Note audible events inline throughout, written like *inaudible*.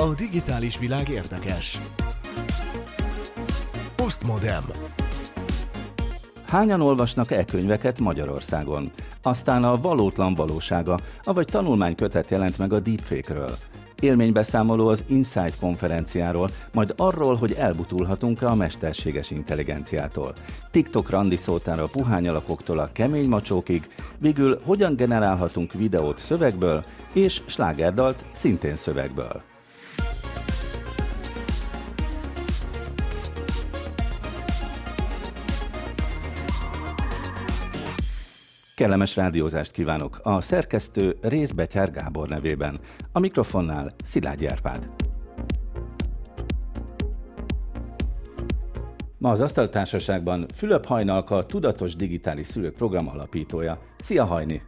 A digitális világ érdekes. Postmodem. Hányan olvasnak e-könyveket Magyarországon? Aztán a valótlan valósága, avagy tanulmánykötet jelent meg a deepfake-ről. Élménybeszámoló az Insight konferenciáról, majd arról, hogy elbutulhatunk-e a mesterséges intelligenciától. TikTok randi szótára a puhány alakoktól a kemény macsókig, végül hogyan generálhatunk videót szövegből, és slágerdalt szintén szövegből. Kellemes rádiózást kívánok a szerkesztő Részbetyár Gábor nevében. A mikrofonnál Szilágy Árpád. Ma az Asztaltársaságban Fülöp Hajnalka, Tudatos Digitális Szülők Program alapítója. Szia Hajni!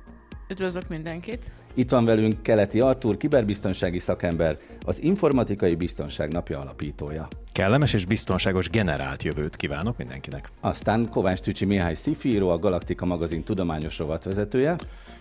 Üdvözlök mindenkit! Itt van velünk Keleti Artúr, kiberbiztonsági szakember, az Informatikai Biztonság Napja alapítója. Kellemes és biztonságos generált jövőt kívánok mindenkinek. Aztán Kovács Tücsi Mihály Szifíró, a Galaktika magazin tudományos rovatvezetője.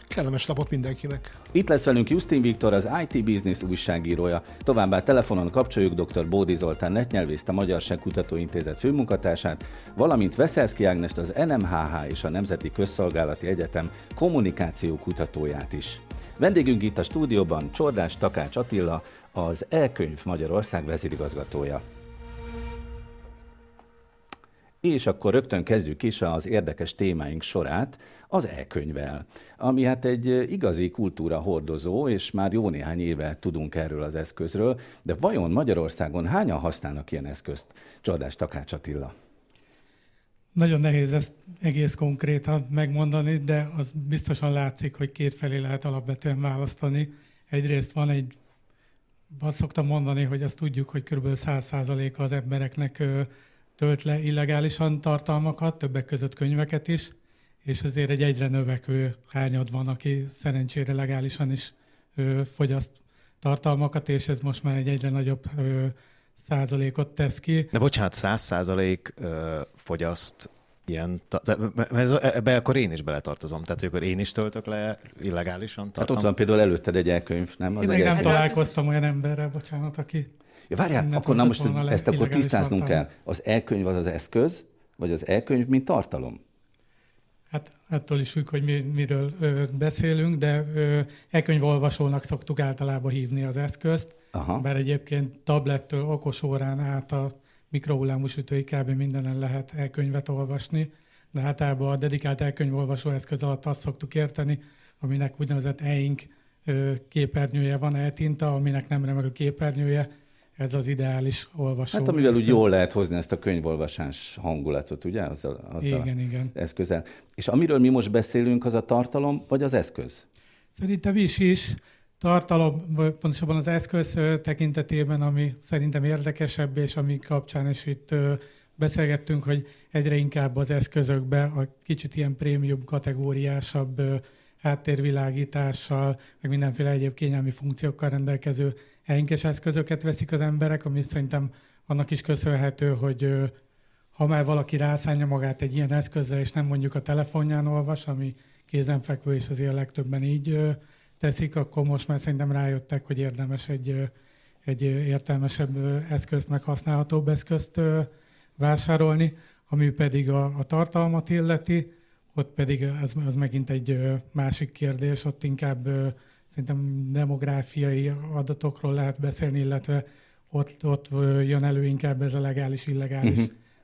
Kellemes napot mindenkinek! Itt lesz velünk Justin Viktor, az IT Business újságírója. Továbbá telefonon kapcsoljuk dr. Bódi Zoltán netnyelvészt, a Magyar Kutatóintézet főmunkatársát, valamint Veszelszki Ágnest, az NMHH és a Nemzeti Közszolgálati Egyetem kommunikáció kutatóját is. Vendégünk itt a stúdióban Csordás Takács Attila, az E-könyv Magyarország vezérigazgatója. És akkor rögtön kezdjük is az érdekes témáink sorát az e-könyvvel, ami hát egy igazi kultúra hordozó, és már jó néhány éve tudunk erről az eszközről, de vajon Magyarországon hányan használnak ilyen eszközt? Csodás Takács Attila. Nagyon nehéz ezt egész konkrétan megmondani, de az biztosan látszik, hogy két felé lehet alapvetően választani. Egyrészt van egy, azt szoktam mondani, hogy azt tudjuk, hogy kb. 100% az embereknek tölt le illegálisan tartalmakat, többek között könyveket is, és azért egy egyre növekvő hányad van, aki szerencsére legálisan is ö, fogyaszt tartalmakat, és ez most már egy egyre nagyobb ö, százalékot tesz ki. De bocsánat, száz százalék fogyaszt ilyen, de ez, ebbe akkor én is beletartozom, tehát akkor én is töltök le illegálisan tartalmat. Hát ott van például előtted egy elkönyv, nem? Az én még nem találkoztam olyan emberrel, bocsánat, aki Ja, várjál, akkor na most ezt akkor tisztáznunk tartalom. kell. Az elkönyv az az eszköz, vagy az elkönyv, mint tartalom? Hát attól is függ, hogy mi, miről ö, beszélünk, de ö, elkönyvolvasónak szoktuk általában hívni az eszközt, Aha. bár egyébként tablettől okosórán át a mikrohullámú sütői kb. mindenen lehet elkönyvet olvasni, de általában a dedikált elkönyvolvasó eszköz alatt azt szoktuk érteni, aminek úgynevezett e-ink képernyője van, e-tinta, aminek nem remek a képernyője, ez az ideális olvasó. Hát amivel úgy jól lehet hozni ezt a könyvolvasás hangulatot, ugye? Az a, az igen, a igen. Eszközel. És amiről mi most beszélünk, az a tartalom, vagy az eszköz? Szerintem is is. Tartalom, pontosabban az eszköz tekintetében, ami szerintem érdekesebb, és ami kapcsán is itt beszélgettünk, hogy egyre inkább az eszközökbe a kicsit ilyen prémium kategóriásabb háttérvilágítással, meg mindenféle egyéb kényelmi funkciókkal rendelkező helynkes eszközöket veszik az emberek, ami szerintem annak is köszönhető, hogy ha már valaki rászánja magát egy ilyen eszközre, és nem mondjuk a telefonján olvas, ami kézenfekvő, és azért a legtöbben így teszik, akkor most már szerintem rájöttek, hogy érdemes egy, egy értelmesebb eszközt, meg használhatóbb eszközt vásárolni, ami pedig a, a tartalmat illeti, ott pedig az, az megint egy másik kérdés, ott inkább szerintem demográfiai adatokról lehet beszélni, illetve ott, ott jön elő inkább ez a legális, illegális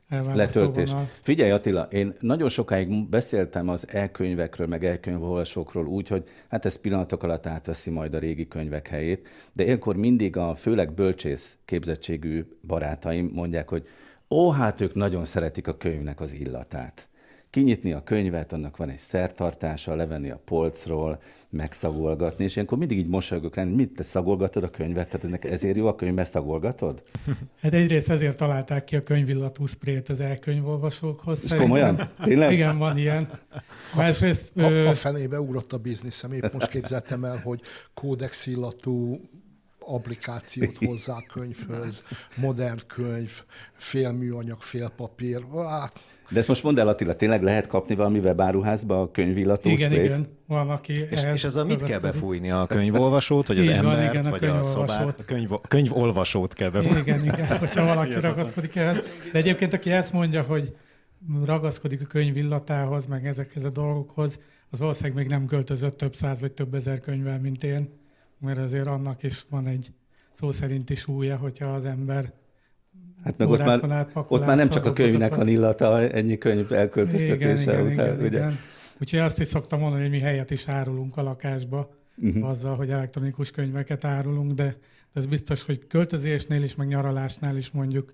uh-huh. letöltés. Vonal. Figyelj Attila, én nagyon sokáig beszéltem az e-könyvekről, meg e-könyvolvasókról úgy, hogy hát ez pillanatok alatt átveszi majd a régi könyvek helyét, de ilyenkor mindig a főleg bölcsész képzettségű barátaim mondják, hogy ó, hát ők nagyon szeretik a könyvnek az illatát kinyitni a könyvet, annak van egy szertartása, levenni a polcról, megszagolgatni, és ilyenkor mindig így mosolygok rá, mit te szagolgatod a könyvet, tehát ennek ezért jó a könyv, mert szagolgatod? *laughs* Hát egyrészt ezért találták ki a könyvillatú sprét az elkönyvolvasókhoz. És komolyan? Tényleg? *laughs* Igen, van ilyen. Másrészt, a, a, a fenébe ugrott a bizniszem. Épp most képzeltem el, hogy kódex illatú applikációt *laughs* hozzá a könyvhöz, modern könyv, fél műanyag, fél papír. Hát, de ezt most mondd el, Attila, tényleg lehet kapni valami webáruházba a könyvillató Igen, sprayt? igen, van, aki És, és ez a mit kell befújni? A könyvolvasót, vagy az Így embert, van, igen, vagy a, a szobát? A könyv, könyvolvasót kell befújni. Igen, igen, *laughs* hogyha valaki ragaszkodik ehhez. De egyébként, aki ezt mondja, hogy ragaszkodik a könyvillatához, meg ezekhez a dolgokhoz, az valószínűleg még nem költözött több száz vagy több ezer könyvvel, mint én, mert azért annak is van egy szó szerinti súlya, hogyha az ember Hát meg ott már, ott már nem csak a könyvnek van illata, ennyi könyv elköltöztetése igen, után, igen, ugye? Igen. Úgyhogy azt is szoktam mondani, hogy mi helyet is árulunk a lakásba, uh-huh. azzal, hogy elektronikus könyveket árulunk, de, de ez biztos, hogy költözésnél is, meg nyaralásnál is mondjuk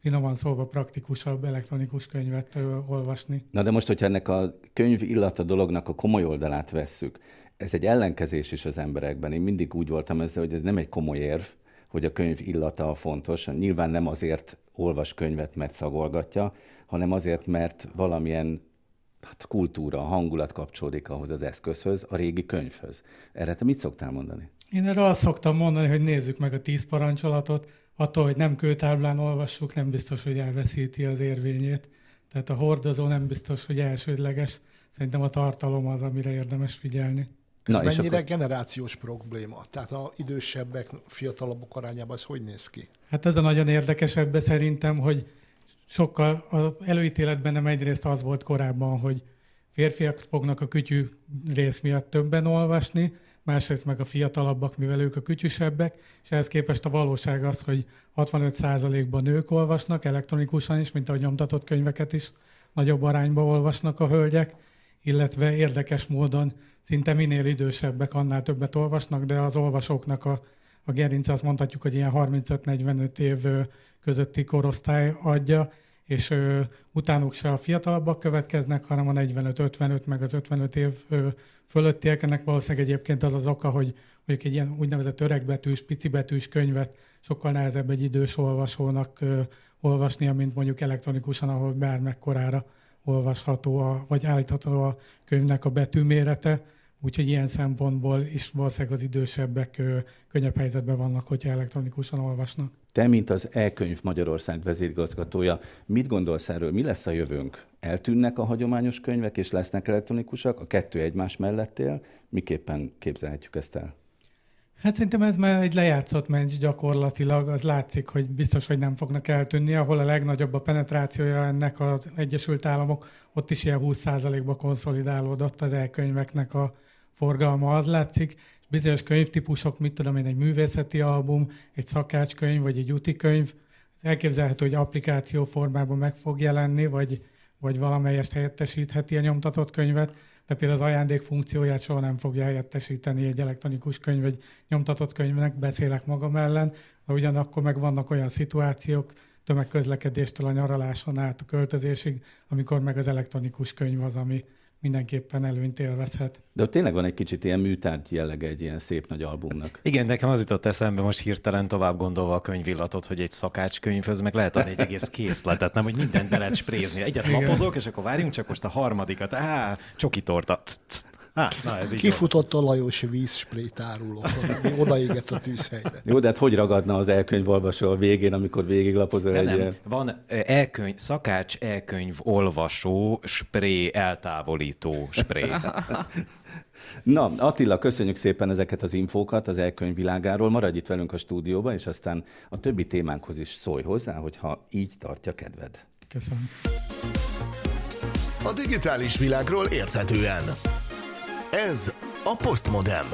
finoman szólva praktikusabb elektronikus könyvet ö, olvasni. Na de most, hogyha ennek a könyv illata dolognak a komoly oldalát vesszük, ez egy ellenkezés is az emberekben. Én mindig úgy voltam ezzel, hogy ez nem egy komoly érv, hogy a könyv illata fontos. Nyilván nem azért olvas könyvet, mert szagolgatja, hanem azért, mert valamilyen hát, kultúra, hangulat kapcsolódik ahhoz az eszközhöz, a régi könyvhöz. Erre te mit szoktál mondani? Én erre azt szoktam mondani, hogy nézzük meg a tíz parancsolatot, attól, hogy nem kőtáblán olvassuk, nem biztos, hogy elveszíti az érvényét. Tehát a hordozó nem biztos, hogy elsődleges. Szerintem a tartalom az, amire érdemes figyelni. Ez Na, mennyire akkor... generációs probléma? Tehát a idősebbek, fiatalabbak arányában ez hogy néz ki? Hát ez a nagyon érdekes ebbe szerintem, hogy sokkal az előítéletben nem egyrészt az volt korábban, hogy férfiak fognak a kütyű rész miatt többen olvasni, másrészt meg a fiatalabbak, mivel ők a kütyüsebbek, és ehhez képest a valóság az, hogy 65%-ban nők olvasnak elektronikusan is, mint ahogy nyomtatott könyveket is nagyobb arányban olvasnak a hölgyek, illetve érdekes módon szinte minél idősebbek, annál többet olvasnak, de az olvasóknak a, a gerinc azt mondhatjuk, hogy ilyen 35-45 év közötti korosztály adja, és ö, utánuk se a fiatalabbak következnek, hanem a 45-55 meg az 55 év ö, fölöttiek. Ennek valószínűleg egyébként az az oka, hogy mondjuk egy ilyen úgynevezett öregbetűs, picibetűs könyvet sokkal nehezebb egy idős olvasónak ö, olvasnia, mint mondjuk elektronikusan, ahol bármekkorára olvasható, a, vagy állítható a könyvnek a betűmérete, úgyhogy ilyen szempontból is valószínűleg az idősebbek könnyebb helyzetben vannak, hogyha elektronikusan olvasnak. Te, mint az e-könyv Magyarország vezérigazgatója, mit gondolsz erről? Mi lesz a jövőnk? Eltűnnek a hagyományos könyvek, és lesznek elektronikusak? A kettő egymás mellett él? Miképpen képzelhetjük ezt el? Hát szerintem ez már egy lejátszott meccs gyakorlatilag, az látszik, hogy biztos, hogy nem fognak eltűnni, ahol a legnagyobb a penetrációja ennek az Egyesült Államok, ott is ilyen 20%-ba konszolidálódott az elkönyveknek a forgalma, az látszik, bizonyos könyvtípusok, mit tudom én, egy művészeti album, egy szakácskönyv, vagy egy úti könyv, elképzelhető, hogy applikáció formában meg fog jelenni, vagy, vagy valamelyest helyettesítheti a nyomtatott könyvet, de például az ajándék funkcióját soha nem fogja helyettesíteni egy elektronikus könyv, egy nyomtatott könyvnek, beszélek magam ellen, de ugyanakkor meg vannak olyan szituációk, tömegközlekedéstől a nyaraláson át a költözésig, amikor meg az elektronikus könyv az, ami, mindenképpen előnyt élvezhet. De ott tényleg van egy kicsit ilyen műtárgy jellege egy ilyen szép nagy albumnak. Igen, nekem az jutott eszembe most hirtelen tovább gondolva a könyvillatot, hogy egy szakácskönyvhöz meg lehet adni egy egész készletet, nem, hogy mindent be lehet sprézni. Egyet lapozok, és akkor várjunk csak most a harmadikat. Á, csoki torta. Há, na ez így Kifutott a Lajos vízsprét áruló, ami odaégett a tűzhelyre. Jó, de hát hogy ragadna az elkönyvolvasó a végén, amikor végiglapozol egy ilyen... Van elkönyv, szakács elkönyv olvasó, spré eltávolító spré. *laughs* Na, Attila, köszönjük szépen ezeket az infókat az elkönyv világáról. Maradj itt velünk a stúdióban, és aztán a többi témánkhoz is szólj hozzá, hogyha így tartja kedved. Köszönöm. A digitális világról érthetően. Ez a Postmodem.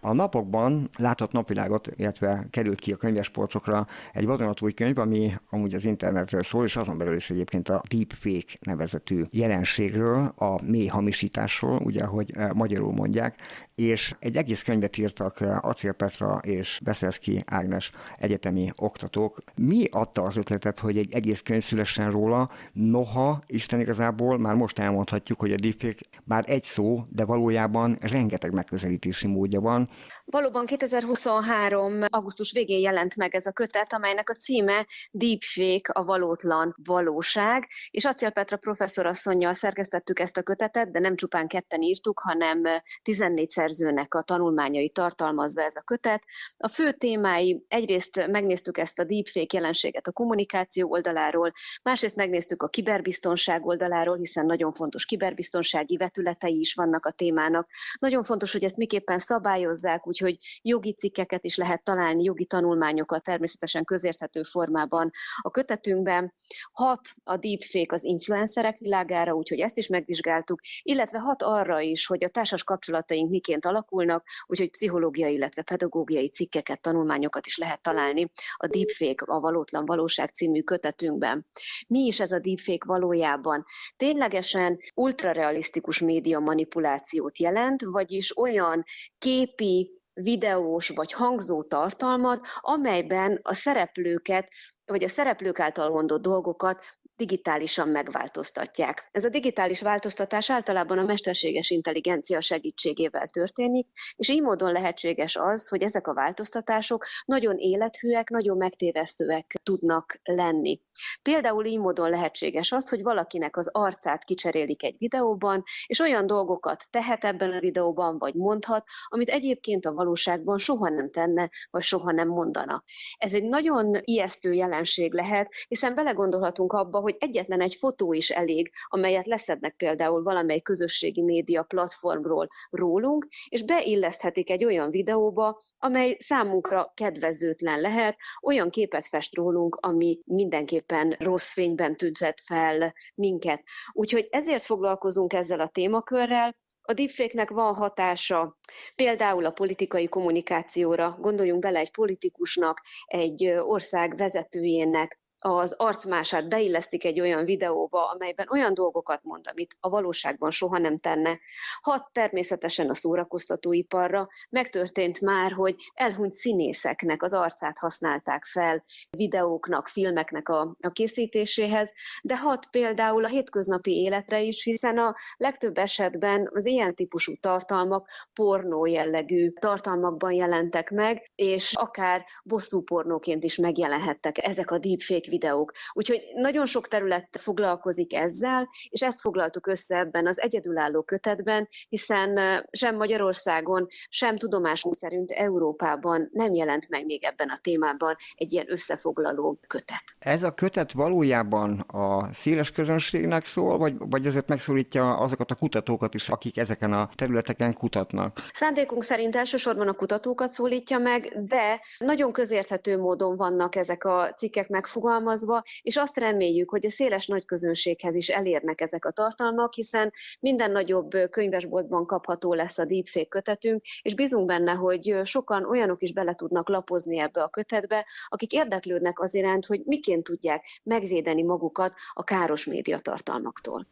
A napokban látott napvilágot, illetve került ki a könyvespolcokra egy vadonatúj könyv, ami amúgy az internetről szól, és azon belül is egyébként a deepfake nevezetű jelenségről, a mély hamisításról, ugye, ahogy eh, magyarul mondják, és egy egész könyvet írtak eh, Acél Petra és Beszelszki Ágnes egyetemi oktatók. Mi adta az ötletet, hogy egy egész könyv szülessen róla, noha Isten igazából már most elmondhatjuk, hogy a deepfake bár egy szó, de valójában rengeteg megközelítési módja van, Valóban 2023. augusztus végén jelent meg ez a kötet, amelynek a címe Deepfake, a valótlan valóság, és Acél Petra professzorasszonynal szerkesztettük ezt a kötetet, de nem csupán ketten írtuk, hanem 14 szerzőnek a tanulmányai tartalmazza ez a kötet. A fő témái, egyrészt megnéztük ezt a deepfake jelenséget a kommunikáció oldaláról, másrészt megnéztük a kiberbiztonság oldaláról, hiszen nagyon fontos kiberbiztonsági vetületei is vannak a témának. Nagyon fontos, hogy ezt miképpen szabályozzák, úgy úgyhogy jogi cikkeket is lehet találni, jogi tanulmányokat természetesen közérthető formában a kötetünkben. Hat a deepfake az influencerek világára, úgyhogy ezt is megvizsgáltuk, illetve hat arra is, hogy a társas kapcsolataink miként alakulnak, úgyhogy pszichológiai, illetve pedagógiai cikkeket, tanulmányokat is lehet találni a Deepfake, a Valótlan Valóság című kötetünkben. Mi is ez a deepfake valójában? Ténylegesen ultrarealisztikus média manipulációt jelent, vagyis olyan képi, videós vagy hangzó tartalmat, amelyben a szereplőket vagy a szereplők által mondott dolgokat digitálisan megváltoztatják. Ez a digitális változtatás általában a mesterséges intelligencia segítségével történik, és így módon lehetséges az, hogy ezek a változtatások nagyon élethűek, nagyon megtévesztőek tudnak lenni. Például így módon lehetséges az, hogy valakinek az arcát kicserélik egy videóban, és olyan dolgokat tehet ebben a videóban, vagy mondhat, amit egyébként a valóságban soha nem tenne, vagy soha nem mondana. Ez egy nagyon ijesztő jelenség lehet, hiszen belegondolhatunk abba, hogy egyetlen egy fotó is elég, amelyet leszednek például valamely közösségi média platformról rólunk, és beilleszthetik egy olyan videóba, amely számunkra kedvezőtlen lehet, olyan képet fest rólunk, ami mindenképpen rossz fényben tüntet fel minket. Úgyhogy ezért foglalkozunk ezzel a témakörrel, a deepfake-nek van hatása például a politikai kommunikációra, gondoljunk bele egy politikusnak, egy ország vezetőjének, az arcmását beillesztik egy olyan videóba, amelyben olyan dolgokat mond, amit a valóságban soha nem tenne. Hat természetesen a szórakoztatóiparra. Megtörtént már, hogy elhunyt színészeknek az arcát használták fel videóknak, filmeknek a, a készítéséhez, de hat például a hétköznapi életre is, hiszen a legtöbb esetben az ilyen típusú tartalmak pornó jellegű tartalmakban jelentek meg, és akár bosszú pornóként is megjelenhettek ezek a deepfake videók. Úgyhogy nagyon sok terület foglalkozik ezzel, és ezt foglaltuk össze ebben az egyedülálló kötetben, hiszen sem Magyarországon, sem tudomásunk szerint Európában nem jelent meg még ebben a témában egy ilyen összefoglaló kötet. Ez a kötet valójában a széles közönségnek szól, vagy, vagy azért megszólítja azokat a kutatókat is, akik ezeken a területeken kutatnak? Szándékunk szerint elsősorban a kutatókat szólítja meg, de nagyon közérthető módon vannak ezek a cikkek megfogalmazva, megfogalmazva, és azt reméljük, hogy a széles nagy közönséghez is elérnek ezek a tartalmak, hiszen minden nagyobb könyvesboltban kapható lesz a deepfake kötetünk, és bízunk benne, hogy sokan olyanok is bele tudnak lapozni ebbe a kötetbe, akik érdeklődnek az iránt, hogy miként tudják megvédeni magukat a káros médiatartalmaktól.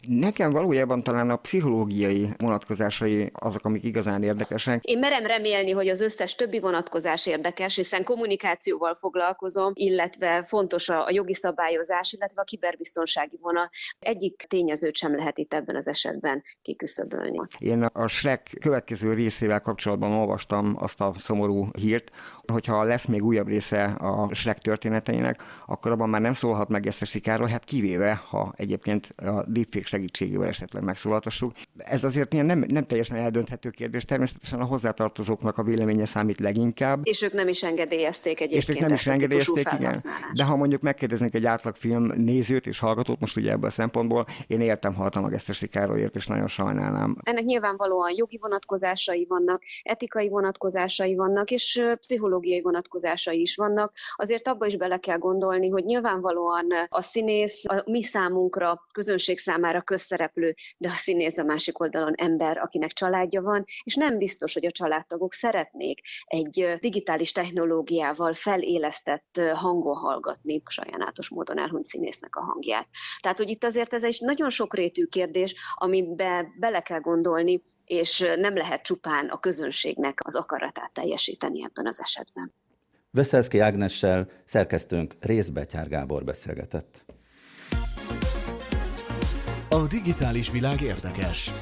Nekem valójában talán a pszichológiai vonatkozásai azok, amik igazán érdekesek. Én merem remélni, hogy az összes többi vonatkozás érdekes, hiszen kommunikációval foglalkozom, illetve fontos a jogi szabályozás, illetve a kiberbiztonsági vonal. Egyik tényezőt sem lehet itt ebben az esetben kiküszöbölni. Én a Shrek következő részével kapcsolatban olvastam azt a szomorú hírt, hogyha lesz még újabb része a Shrek történeteinek, akkor abban már nem szólhat meg ezt a sikáról, hát kivéve, ha egyébként a deepfake segítségével esetleg megszólaltassuk. Ez azért ilyen nem, nem teljesen eldönthető kérdés, természetesen a hozzátartozóknak a véleménye számít leginkább. És ők nem is engedélyezték egyébként És ők nem is engedélyezték, igen. De ha mondjuk megkérdeznék egy átlagfilm nézőt és hallgatót, most ugye ebből a szempontból, én éltem, haltam a sikáróért, és nagyon sajnálnám. Ennek nyilvánvalóan jogi vonatkozásai vannak, etikai vonatkozásai vannak, és pszichológiai vonatkozásai is vannak. Azért abba is bele kell gondolni, hogy nyilvánvalóan a színész a mi számunkra közönség számára közszereplő, de a színész a másik oldalon ember, akinek családja van, és nem biztos, hogy a családtagok szeretnék egy digitális technológiával felélesztett hangon hallgatni sajnálatos módon elhunyt színésznek a hangját. Tehát, hogy itt azért ez egy nagyon sokrétű kérdés, amibe bele kell gondolni, és nem lehet csupán a közönségnek az akaratát teljesíteni ebben az esetben. Veszelszki Ágnessel szerkesztőnk Részbetyár Gábor beszélgetett. A digitális világ érdekes.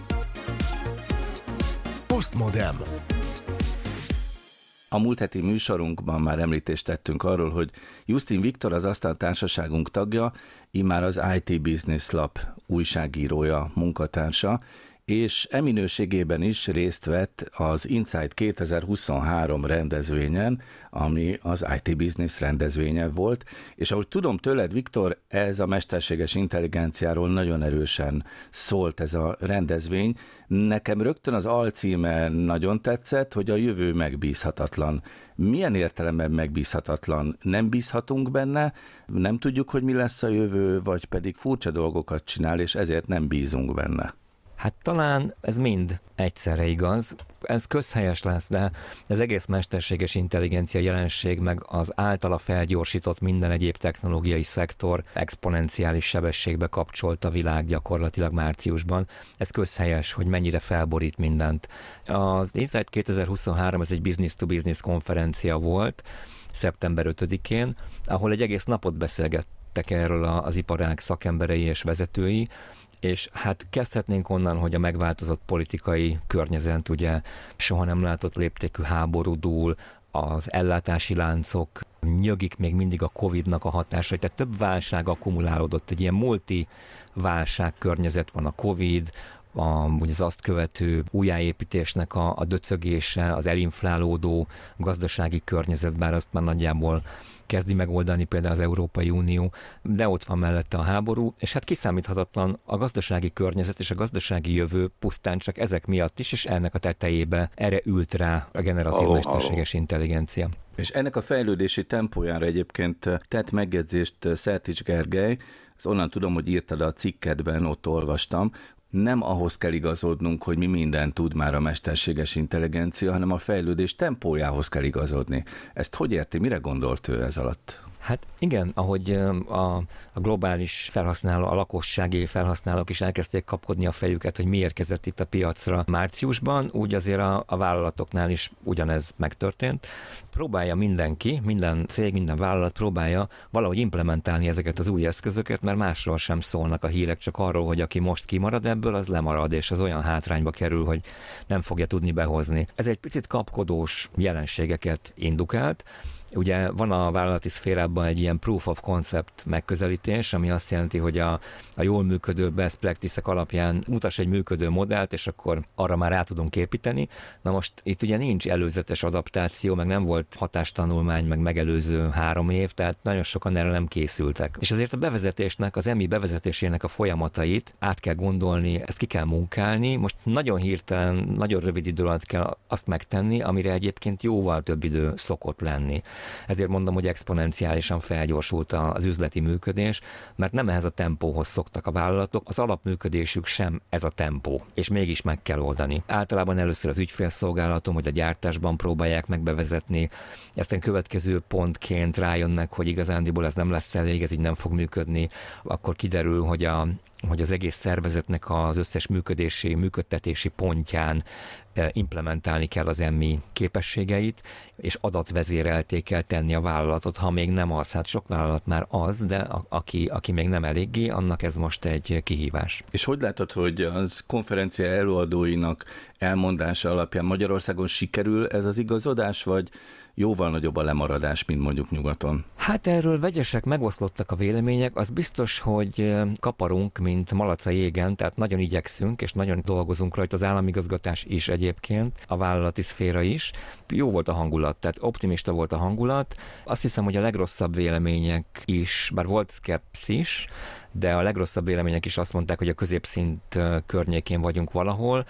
Postmodem. A múlt heti műsorunkban már említést tettünk arról, hogy Justin Viktor az Asztal Társaságunk tagja, immár az IT Business Lab újságírója, munkatársa, és eminőségében is részt vett az Insight 2023 rendezvényen, ami az IT Business rendezvénye volt, és ahogy tudom tőled, Viktor, ez a mesterséges intelligenciáról nagyon erősen szólt ez a rendezvény. Nekem rögtön az alcíme nagyon tetszett, hogy a jövő megbízhatatlan. Milyen értelemben megbízhatatlan? Nem bízhatunk benne, nem tudjuk, hogy mi lesz a jövő, vagy pedig furcsa dolgokat csinál, és ezért nem bízunk benne. Hát talán ez mind egyszerre igaz. Ez közhelyes lesz, de az egész mesterséges intelligencia jelenség, meg az általa felgyorsított minden egyéb technológiai szektor exponenciális sebességbe kapcsolt a világ gyakorlatilag márciusban. Ez közhelyes, hogy mennyire felborít mindent. Az Insight 2023 ez egy business-to-business konferencia volt, szeptember 5-én, ahol egy egész napot beszélgettek erről az iparág szakemberei és vezetői, és hát kezdhetnénk onnan, hogy a megváltozott politikai környezet ugye soha nem látott léptékű háború dúl, az ellátási láncok nyögik még mindig a Covid-nak a hatásai, tehát több válság akkumulálódott, egy ilyen multi válság környezet van a Covid, a, az azt követő újjáépítésnek a, a döcögése, az elinflálódó gazdasági környezet, bár azt már nagyjából kezdi megoldani például az Európai Unió, de ott van mellette a háború, és hát kiszámíthatatlan a gazdasági környezet és a gazdasági jövő pusztán csak ezek miatt is, és ennek a tetejébe erre ült rá a generatív aló, mesterséges aló. intelligencia. És ennek a fejlődési tempójára egyébként tett megjegyzést Szertics Gergely, az onnan tudom, hogy írtad a cikkedben, ott olvastam, nem ahhoz kell igazodnunk, hogy mi mindent tud már a mesterséges intelligencia, hanem a fejlődés tempójához kell igazodni. Ezt hogy érti, mire gondolt ő ez alatt? Hát igen, ahogy a, a globális felhasználó, a lakossági felhasználók is elkezdték kapkodni a fejüket, hogy mi érkezett itt a piacra márciusban, úgy azért a, a vállalatoknál is ugyanez megtörtént. Próbálja mindenki, minden cég, minden vállalat próbálja valahogy implementálni ezeket az új eszközöket, mert másról sem szólnak a hírek, csak arról, hogy aki most kimarad ebből, az lemarad, és az olyan hátrányba kerül, hogy nem fogja tudni behozni. Ez egy picit kapkodós jelenségeket indukált, Ugye van a vállalati szférában egy ilyen proof of concept megközelítés, ami azt jelenti, hogy a, a jól működő best practices alapján mutas egy működő modellt, és akkor arra már rá tudunk építeni. Na most itt ugye nincs előzetes adaptáció, meg nem volt hatástanulmány, meg megelőző három év, tehát nagyon sokan erre nem készültek. És azért a bevezetésnek, az EMI bevezetésének a folyamatait át kell gondolni, ezt ki kell munkálni. Most nagyon hirtelen, nagyon rövid idő alatt kell azt megtenni, amire egyébként jóval több idő szokott lenni. Ezért mondom, hogy exponenciálisan felgyorsult az üzleti működés, mert nem ehhez a tempóhoz szoktak a vállalatok, az alapműködésük sem ez a tempó, és mégis meg kell oldani. Általában először az ügyfélszolgálatom, hogy a gyártásban próbálják megbevezetni, a következő pontként rájönnek, hogy igazándiból ez nem lesz elég, ez így nem fog működni, akkor kiderül, hogy a, hogy az egész szervezetnek az összes működési, működtetési pontján implementálni kell az emmi képességeit, és adatvezérelté kell tenni a vállalatot, ha még nem az, hát sok vállalat már az, de a, aki, aki még nem eléggé, annak ez most egy kihívás. És hogy látod, hogy az konferencia előadóinak elmondása alapján Magyarországon sikerül ez az igazodás, vagy jóval nagyobb a lemaradás, mint mondjuk nyugaton. Hát erről vegyesek, megoszlottak a vélemények. Az biztos, hogy kaparunk, mint malaca jégen, tehát nagyon igyekszünk, és nagyon dolgozunk rajta az államigazgatás is egyébként, a vállalati szféra is. Jó volt a hangulat, tehát optimista volt a hangulat. Azt hiszem, hogy a legrosszabb vélemények is, bár volt szkepszis, de a legrosszabb vélemények is azt mondták, hogy a középszint környékén vagyunk valahol.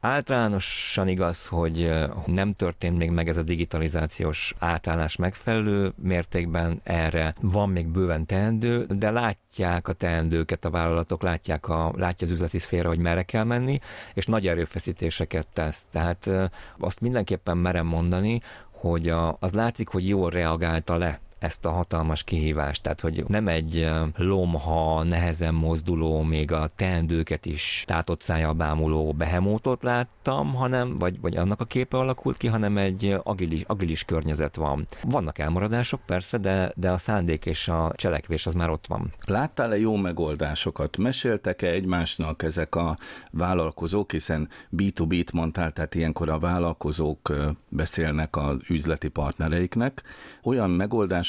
Általánosan igaz, hogy nem történt még meg ez a digitalizációs átállás megfelelő mértékben erre. Van még bőven teendő, de látják a teendőket a vállalatok, látják a, látja az üzleti szféra, hogy merre kell menni, és nagy erőfeszítéseket tesz. Tehát azt mindenképpen merem mondani, hogy a, az látszik, hogy jól reagálta le ezt a hatalmas kihívást. Tehát, hogy nem egy lomha, nehezen mozduló, még a teendőket is tátott szája bámuló behemótot láttam, hanem, vagy, vagy annak a képe alakult ki, hanem egy agilis, agilis környezet van. Vannak elmaradások persze, de, de a szándék és a cselekvés az már ott van. Láttál-e jó megoldásokat? Meséltek-e egymásnak ezek a vállalkozók, hiszen B2B-t mondtál, tehát ilyenkor a vállalkozók beszélnek az üzleti partnereiknek. Olyan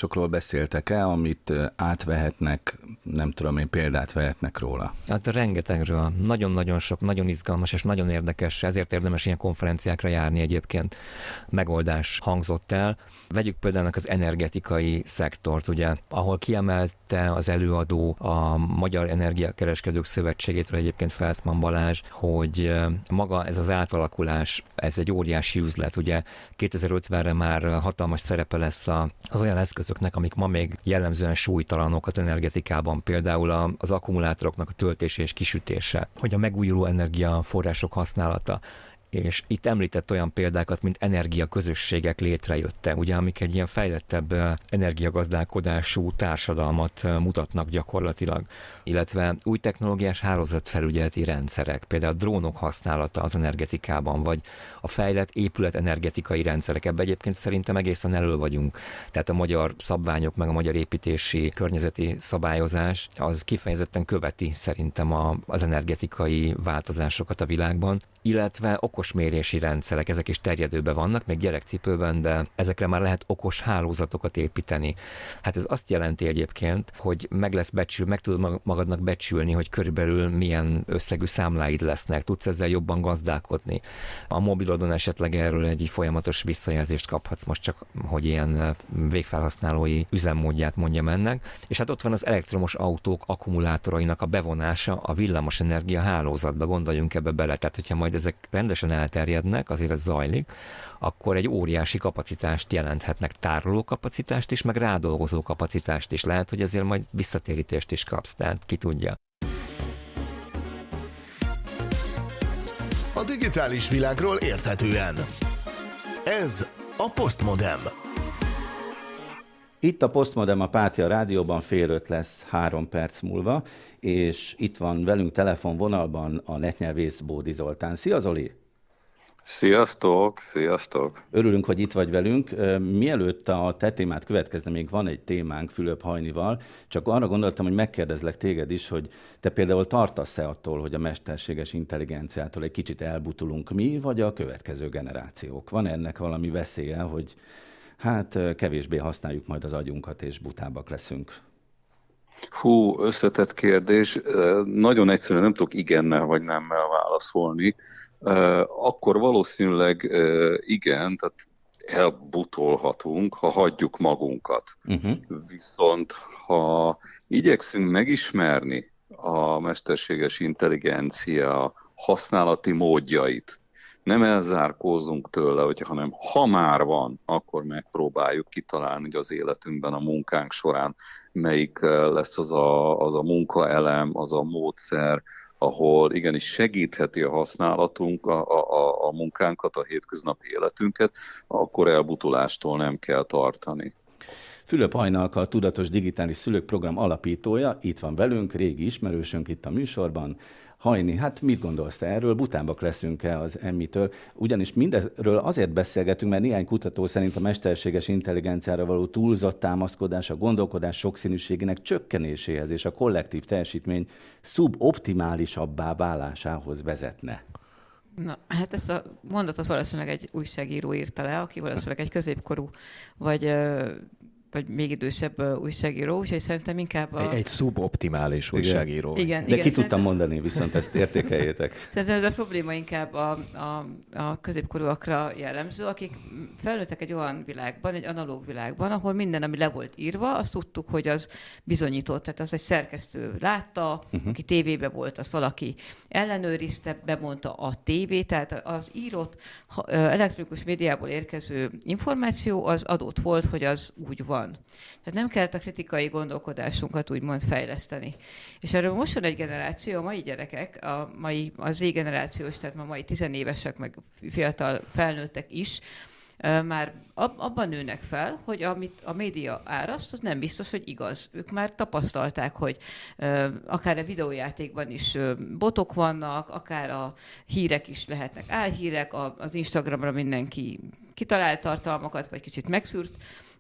megoldásokról beszéltek-e, amit átvehetnek, nem tudom én, példát vehetnek róla? Hát rengetegről. Nagyon-nagyon sok, nagyon izgalmas és nagyon érdekes, ezért érdemes ilyen konferenciákra járni egyébként. Megoldás hangzott el. Vegyük például az energetikai szektort, ugye, ahol kiemelte az előadó a Magyar Energiakereskedők Szövetségétől egyébként Felszman Balázs, hogy maga ez az átalakulás, ez egy óriási üzlet, ugye 2050-re már hatalmas szerepe lesz az olyan eszközöknek, amik ma még jellemzően súlytalanok az energetikában, például az akkumulátoroknak a töltése és kisütése, hogy a megújuló energiaforrások használata, és itt említett olyan példákat, mint energiaközösségek létrejötte, ugye, amik egy ilyen fejlettebb energiagazdálkodású társadalmat mutatnak gyakorlatilag, illetve új technológiás hálózatfelügyeleti rendszerek, például a drónok használata az energetikában, vagy a fejlett épület energetikai rendszerek. Ebben egyébként szerintem egészen elő vagyunk. Tehát a magyar szabványok, meg a magyar építési környezeti szabályozás az kifejezetten követi szerintem a, az energetikai változásokat a világban, illetve okos mérési rendszerek, ezek is terjedőben vannak, még gyerekcipőben, de ezekre már lehet okos hálózatokat építeni. Hát ez azt jelenti egyébként, hogy meg lesz becsül, meg tudod magadnak becsülni, hogy körülbelül milyen összegű számláid lesznek, tudsz ezzel jobban gazdálkodni. A mobilodon esetleg erről egy folyamatos visszajelzést kaphatsz most csak, hogy ilyen végfelhasználói üzemmódját mondjam ennek. És hát ott van az elektromos autók akkumulátorainak a bevonása a villamosenergia hálózatba, gondoljunk ebbe bele. Tehát, hogyha majd ezek rendesen elterjednek, azért ez zajlik, akkor egy óriási kapacitást jelenthetnek, tároló kapacitást is, meg rádolgozó kapacitást is. Lehet, hogy ezért majd visszatérítést is kapsz, tehát ki tudja. A digitális világról érthetően. Ez a Postmodem. Itt a Postmodem a Pátia Rádióban fél öt lesz három perc múlva, és itt van velünk telefonvonalban a netnyelvész Bódi Zoltán. Szia Zoli! Sziasztok, sziasztok! Örülünk, hogy itt vagy velünk. Mielőtt a te témát következne, még van egy témánk Fülöp Hajnival, csak arra gondoltam, hogy megkérdezlek téged is, hogy te például tartasz-e attól, hogy a mesterséges intelligenciától egy kicsit elbutulunk mi, vagy a következő generációk? Van ennek valami veszélye, hogy hát kevésbé használjuk majd az agyunkat, és butábbak leszünk? Hú, összetett kérdés. Nagyon egyszerűen nem tudok igennel vagy nemmel válaszolni akkor valószínűleg igen, tehát elbutolhatunk, ha hagyjuk magunkat. Uh-huh. Viszont ha igyekszünk megismerni a mesterséges intelligencia használati módjait, nem elzárkózunk tőle, hogyha, hanem ha már van, akkor megpróbáljuk kitalálni, hogy az életünkben, a munkánk során melyik lesz az a, az a munkaelem, az a módszer, ahol igenis segítheti a használatunk a, a, a munkánkat, a hétköznapi életünket, akkor elbutulástól nem kell tartani. Fülöp Hajnalka, a Tudatos Digitális Szülők Program alapítója, itt van velünk, régi ismerősünk itt a műsorban. Hajni, hát mit gondolsz te erről? Butábbak leszünk-e az emmitől? Ugyanis mindezről azért beszélgetünk, mert néhány kutató szerint a mesterséges intelligenciára való túlzott támaszkodás a gondolkodás sokszínűségének csökkenéséhez és a kollektív teljesítmény szuboptimálisabbá válásához vezetne. Na, hát ezt a mondatot valószínűleg egy újságíró írta le, aki valószínűleg egy középkorú, vagy vagy még idősebb újságíró, úgyhogy szerintem inkább a... Egy, egy szuboptimális újságíró. Igen, igen De igen, ki tudtam mondani, viszont ezt értékeljétek. *laughs* Szerintem ez a probléma inkább a, a, a középkorúakra jellemző, akik felnőttek egy olyan világban, egy analóg világban, ahol minden, ami le volt írva, azt tudtuk, hogy az bizonyított. Tehát az egy szerkesztő látta, uh-huh. aki tévébe volt, az valaki ellenőrizte, bemondta a tévé, tehát az írott elektronikus médiából érkező információ az adott volt, hogy az úgy van van. Tehát nem kellett a kritikai gondolkodásunkat úgymond fejleszteni. És erről most van egy generáció, a mai gyerekek, a mai, az Z generációs, tehát a mai tizenévesek, meg fiatal felnőttek is, már abban nőnek fel, hogy amit a média áraszt, az nem biztos, hogy igaz. Ők már tapasztalták, hogy akár a videójátékban is botok vannak, akár a hírek is lehetnek álhírek, az Instagramra mindenki kitalált tartalmakat, vagy kicsit megszűrt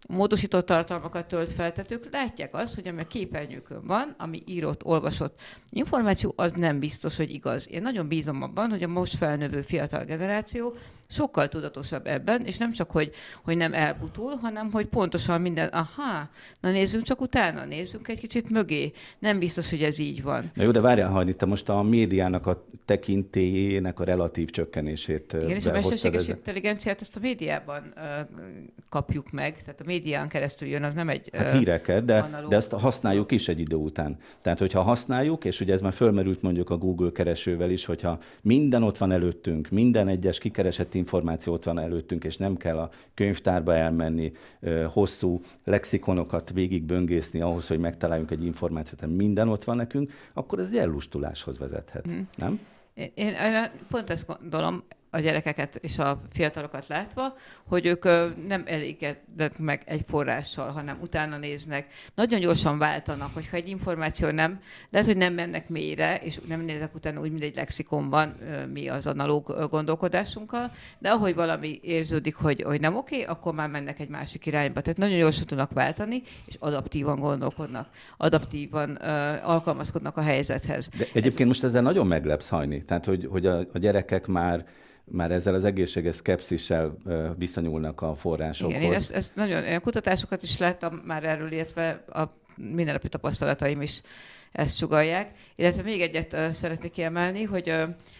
módosított tartalmakat tölt fel, tehát ők látják azt, hogy ami a képernyőkön van, ami írott, olvasott információ, az nem biztos, hogy igaz. Én nagyon bízom abban, hogy a most felnövő fiatal generáció sokkal tudatosabb ebben, és nem csak, hogy, hogy nem elbutul, hanem hogy pontosan minden, aha, na nézzünk csak utána, nézzünk egy kicsit mögé. Nem biztos, hogy ez így van. Na jó, de várjál, hajni, te most a médiának a tekintélyének a relatív csökkenését Igen, és a mesterséges intelligenciát ezt a médiában uh, kapjuk meg, tehát a médián keresztül jön, az nem egy uh, Hát híreket, de, de ezt használjuk is egy idő után. Tehát, hogyha használjuk, és ugye ez már fölmerült mondjuk a Google keresővel is, hogyha minden ott van előttünk, minden egyes kikeresett információt van előttünk, és nem kell a könyvtárba elmenni, hosszú lexikonokat végigböngészni ahhoz, hogy megtaláljunk egy információt, hanem minden ott van nekünk, akkor ez lustuláshoz vezethet, hmm. nem? Én, én pont ezt gondolom, a gyerekeket és a fiatalokat látva, hogy ők nem elégednek meg egy forrással, hanem utána néznek. Nagyon gyorsan váltanak, hogyha egy információ nem, lehet, hogy nem mennek mélyre, és nem néznek utána úgy, mint egy lexikonban mi az analóg gondolkodásunkkal, de ahogy valami érződik, hogy, hogy nem oké, akkor már mennek egy másik irányba. Tehát nagyon gyorsan tudnak váltani, és adaptívan gondolkodnak, adaptívan alkalmazkodnak a helyzethez. De egyébként Ez... most ezzel nagyon meglepsz hajni. Tehát, hogy, hogy a, a gyerekek már már ezzel az egészséges szkepszissel viszonyulnak a forrásokhoz. Igen, én ezt, ezt nagyon, én kutatásokat is láttam már erről, illetve a mindennapi tapasztalataim is ezt sugalják. Illetve még egyet szeretnék kiemelni, hogy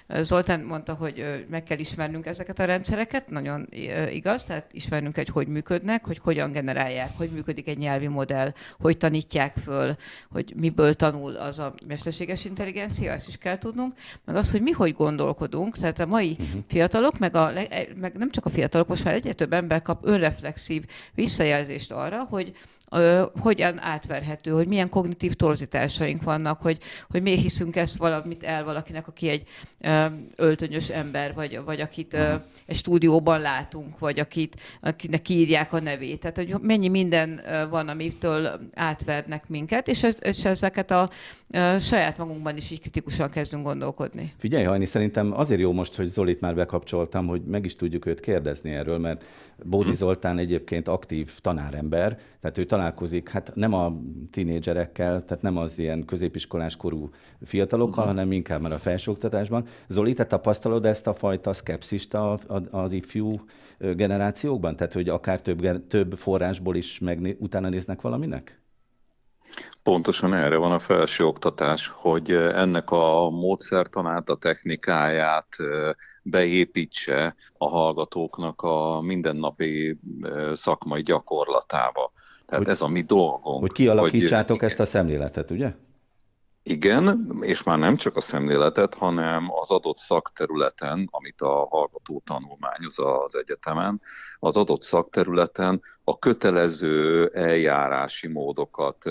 Zoltán mondta, hogy meg kell ismernünk ezeket a rendszereket, nagyon igaz, tehát ismernünk, hogy hogy működnek, hogy hogyan generálják, hogy működik egy nyelvi modell, hogy tanítják föl, hogy miből tanul az a mesterséges intelligencia, ezt is kell tudnunk, meg az, hogy mi hogy gondolkodunk, tehát a mai uh-huh. fiatalok, meg, a, meg nem csak a fiatalok, most már egyre több ember kap önreflexív visszajelzést arra, hogy hogyan átverhető, hogy milyen kognitív torzításaink vannak, hogy, hogy miért hiszünk ezt valamit el valakinek, aki egy öltönyös ember, vagy, vagy akit egy stúdióban látunk, vagy akit, akinek írják a nevét. Tehát, hogy mennyi minden van, amitől átvernek minket, és, és ezeket a saját magunkban is így kritikusan kezdünk gondolkodni. Figyelj, Hajni, szerintem azért jó most, hogy Zolit már bekapcsoltam, hogy meg is tudjuk őt kérdezni erről, mert Bódi hm. Zoltán egyébként aktív tanárember, tehát ő találkozik, hát nem a tinédzserekkel, tehát nem az ilyen középiskolás korú fiatalokkal, uh-huh. hanem inkább már a felsőoktatásban. Zoli, te tapasztalod ezt a fajta szkepszist az ifjú generációkban? Tehát, hogy akár több, több forrásból is meg, utána néznek valaminek? Pontosan erre van a felsőoktatás, hogy ennek a módszertanát, a technikáját beépítse a hallgatóknak a mindennapi szakmai gyakorlatába. Tehát hogy, ez a mi dolgunk. Hogy kialakítsátok hogy, ezt a szemléletet, ugye? Igen, és már nem csak a szemléletet, hanem az adott szakterületen, amit a hallgató tanulmányoz az egyetemen, az adott szakterületen a kötelező eljárási módokat,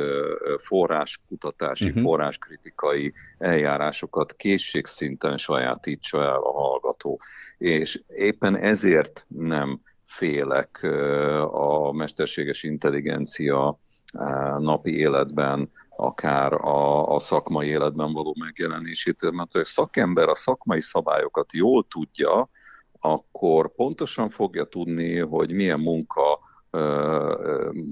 forráskutatási, uh-huh. forráskritikai eljárásokat készségszinten sajátítsa el a hallgató. És éppen ezért nem félek a mesterséges intelligencia napi életben akár a, a szakmai életben való megjelenését, mert ha szakember a szakmai szabályokat jól tudja, akkor pontosan fogja tudni, hogy milyen munka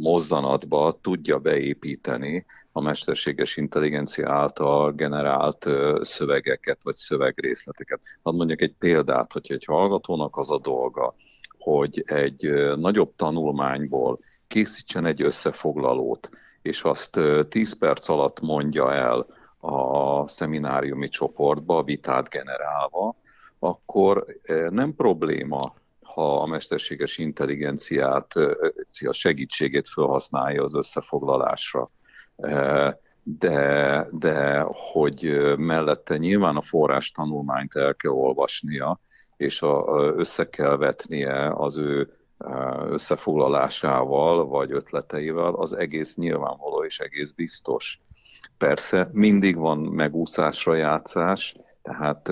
mozzanatba tudja beépíteni a mesterséges intelligencia által generált szövegeket vagy szövegrészleteket. Hadd mondjak egy példát, hogyha egy hallgatónak az a dolga, hogy egy nagyobb tanulmányból készítsen egy összefoglalót, és azt 10 perc alatt mondja el a szemináriumi csoportba, vitát generálva, akkor nem probléma, ha a mesterséges intelligenciát, a segítségét felhasználja az összefoglalásra. De, de hogy mellette nyilván a forrás tanulmányt el kell olvasnia, és a, össze kell vetnie az ő összefoglalásával vagy ötleteivel, az egész nyilvánvaló és egész biztos. Persze mindig van megúszásra játszás, tehát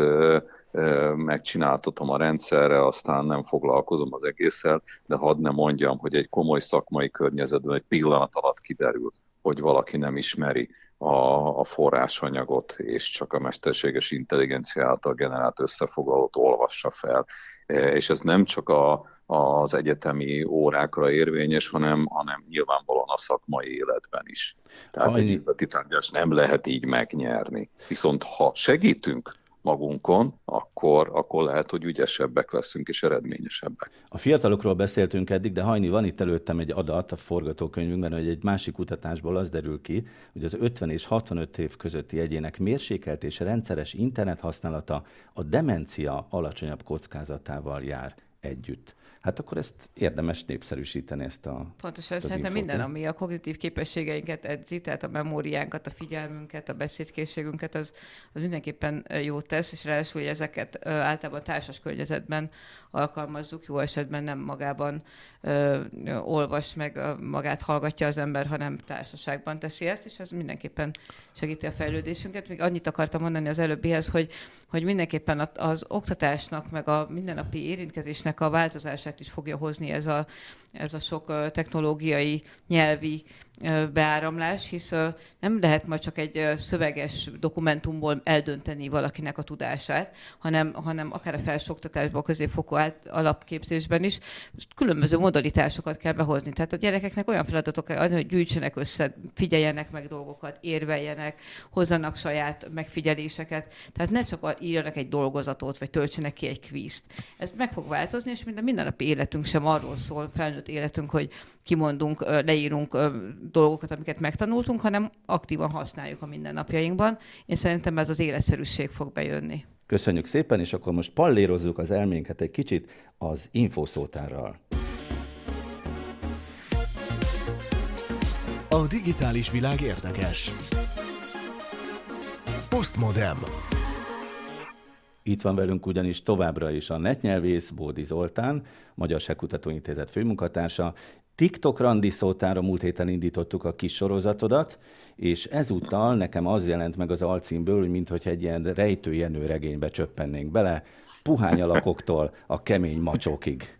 megcsináltatom a rendszerre, aztán nem foglalkozom az egésszel, de hadd ne mondjam, hogy egy komoly szakmai környezetben egy pillanat alatt kiderül, hogy valaki nem ismeri a, a forrásanyagot, és csak a mesterséges intelligencia által generált összefoglalót olvassa fel. És ez nem csak a, az egyetemi órákra érvényes, hanem, hanem nyilvánvalóan a szakmai életben is. Tehát Annyi... egy üzleti nem lehet így megnyerni. Viszont ha segítünk, magunkon, akkor, akkor lehet, hogy ügyesebbek leszünk és eredményesebbek. A fiatalokról beszéltünk eddig, de hajni van itt előttem egy adat a forgatókönyvünkben, hogy egy másik kutatásból az derül ki, hogy az 50 és 65 év közötti egyének mérsékelt és rendszeres internet használata a demencia alacsonyabb kockázatával jár együtt hát akkor ezt érdemes népszerűsíteni ezt a Pontosan, szerintem minden, ami a kognitív képességeinket edzi, tehát a memóriánkat, a figyelmünket, a beszédkészségünket, az, az mindenképpen jót tesz, és ráadásul, hogy ezeket általában társas környezetben alkalmazzuk, jó esetben nem magában ö, olvas meg, magát hallgatja az ember, hanem társaságban teszi ezt, és ez mindenképpen segíti a fejlődésünket. Még annyit akartam mondani az előbbihez, hogy, hogy mindenképpen az, oktatásnak, meg a mindennapi érintkezésnek a változását is fogja hozni ez a, ez a sok technológiai, nyelvi beáramlás, hisz nem lehet majd csak egy szöveges dokumentumból eldönteni valakinek a tudását, hanem, hanem akár a felsőoktatásban, a középfokú alapképzésben is különböző modalitásokat kell behozni. Tehát a gyerekeknek olyan feladatok kell adni, hogy gyűjtsenek össze, figyeljenek meg dolgokat, érveljenek, hozzanak saját megfigyeléseket. Tehát ne csak írjanak egy dolgozatot, vagy töltsenek ki egy kvízt. Ez meg fog változni, és minden mindennapi életünk sem arról szól, felnőtt életünk, hogy kimondunk, leírunk dolgokat, amiket megtanultunk, hanem aktívan használjuk a mindennapjainkban. Én szerintem ez az életszerűség fog bejönni. Köszönjük szépen, és akkor most pallérozzuk az elménket egy kicsit az infószótárral. A digitális világ érdekes. Postmodem. Itt van velünk ugyanis továbbra is a netnyelvész Bódi Zoltán, Magyar Segkutatóintézet főmunkatársa. TikTok randi szótára múlt héten indítottuk a kis sorozatodat, és ezúttal nekem az jelent meg az alcímből, hogy mintha egy ilyen rejtőjenő regénybe csöppennénk bele, puhány alakoktól a kemény macsókig.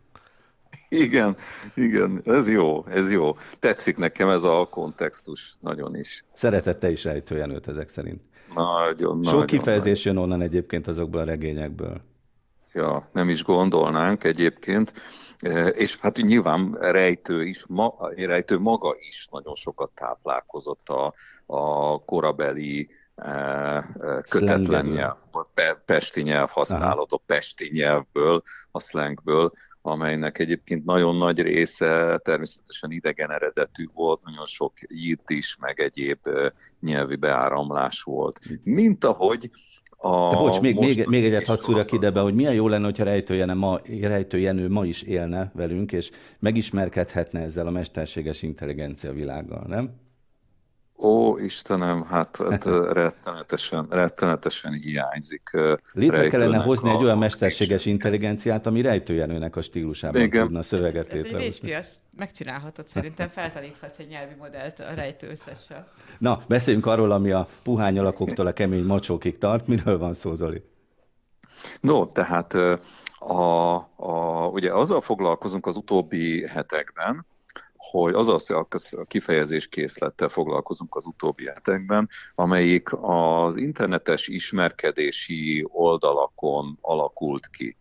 Igen, igen, ez jó, ez jó. Tetszik nekem ez a kontextus nagyon is. Szeretette is rejtőjenőt ezek szerint. Nagyon, Sok nagyon, kifejezés jön onnan egyébként azokból a regényekből. Ja, nem is gondolnánk egyébként. E, és hát nyilván rejtő, is, ma, rejtő maga is nagyon sokat táplálkozott a, a korabeli e, e, kötetlen nyelv, pe, pesti nyelv használatok, pesti nyelvből, a slangből, amelynek egyébként nagyon nagy része természetesen idegen eredetű volt, nagyon sok írt is, meg egyéb nyelvi beáramlás volt. Mint ahogy a De bocs, még, még, még egyet hadd szúrjak ide be, hogy milyen jó lenne, hogyha Rejtőjenő ma, Rejtőjenő ma is élne velünk, és megismerkedhetne ezzel a mesterséges intelligencia világgal, nem? Ó, Istenem, hát, hát rettenetesen, rettenetesen hiányzik. Létre kellene hozni egy olyan mesterséges intelligenciát, ami rejtőjenőnek a stílusában Igen. tudna szöveget létrehozni. Ez egy megcsinálhatod, szerintem feltaníthatsz egy nyelvi modellt a rejtő összessel. Na, beszéljünk arról, ami a puhány alakoktól a kemény macsókig tart. Miről van szó, Zoli? No, tehát a, a, ugye azzal foglalkozunk az utóbbi hetekben, hogy az a kifejezés készlettel foglalkozunk az utóbbi hetekben, amelyik az internetes ismerkedési oldalakon alakult ki.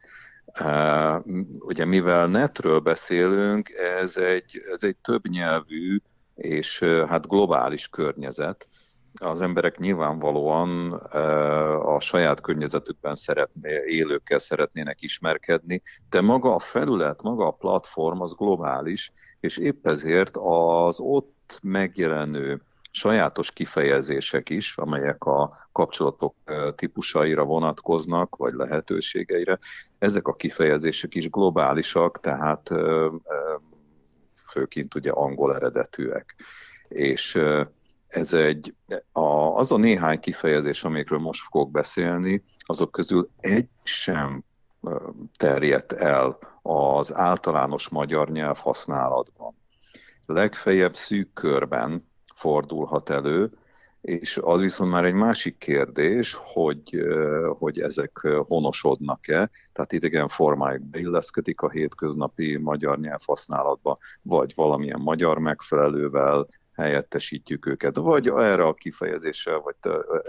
Ugye mivel netről beszélünk, ez egy, ez egy többnyelvű és hát globális környezet, az emberek nyilvánvalóan a saját környezetükben szeretné, élőkkel szeretnének ismerkedni, de maga a felület, maga a platform az globális, és épp ezért az ott megjelenő sajátos kifejezések is, amelyek a kapcsolatok típusaira vonatkoznak, vagy lehetőségeire, ezek a kifejezések is globálisak, tehát főként ugye angol eredetűek. És ez egy, a, az a néhány kifejezés, amikről most fogok beszélni, azok közül egy sem terjedt el az általános magyar nyelv használatban. Legfeljebb szűk körben fordulhat elő, és az viszont már egy másik kérdés, hogy, hogy ezek honosodnak-e, tehát idegen formájuk beilleszkedik a hétköznapi magyar nyelvhasználatba, vagy valamilyen magyar megfelelővel helyettesítjük őket, vagy erre a kifejezésre, vagy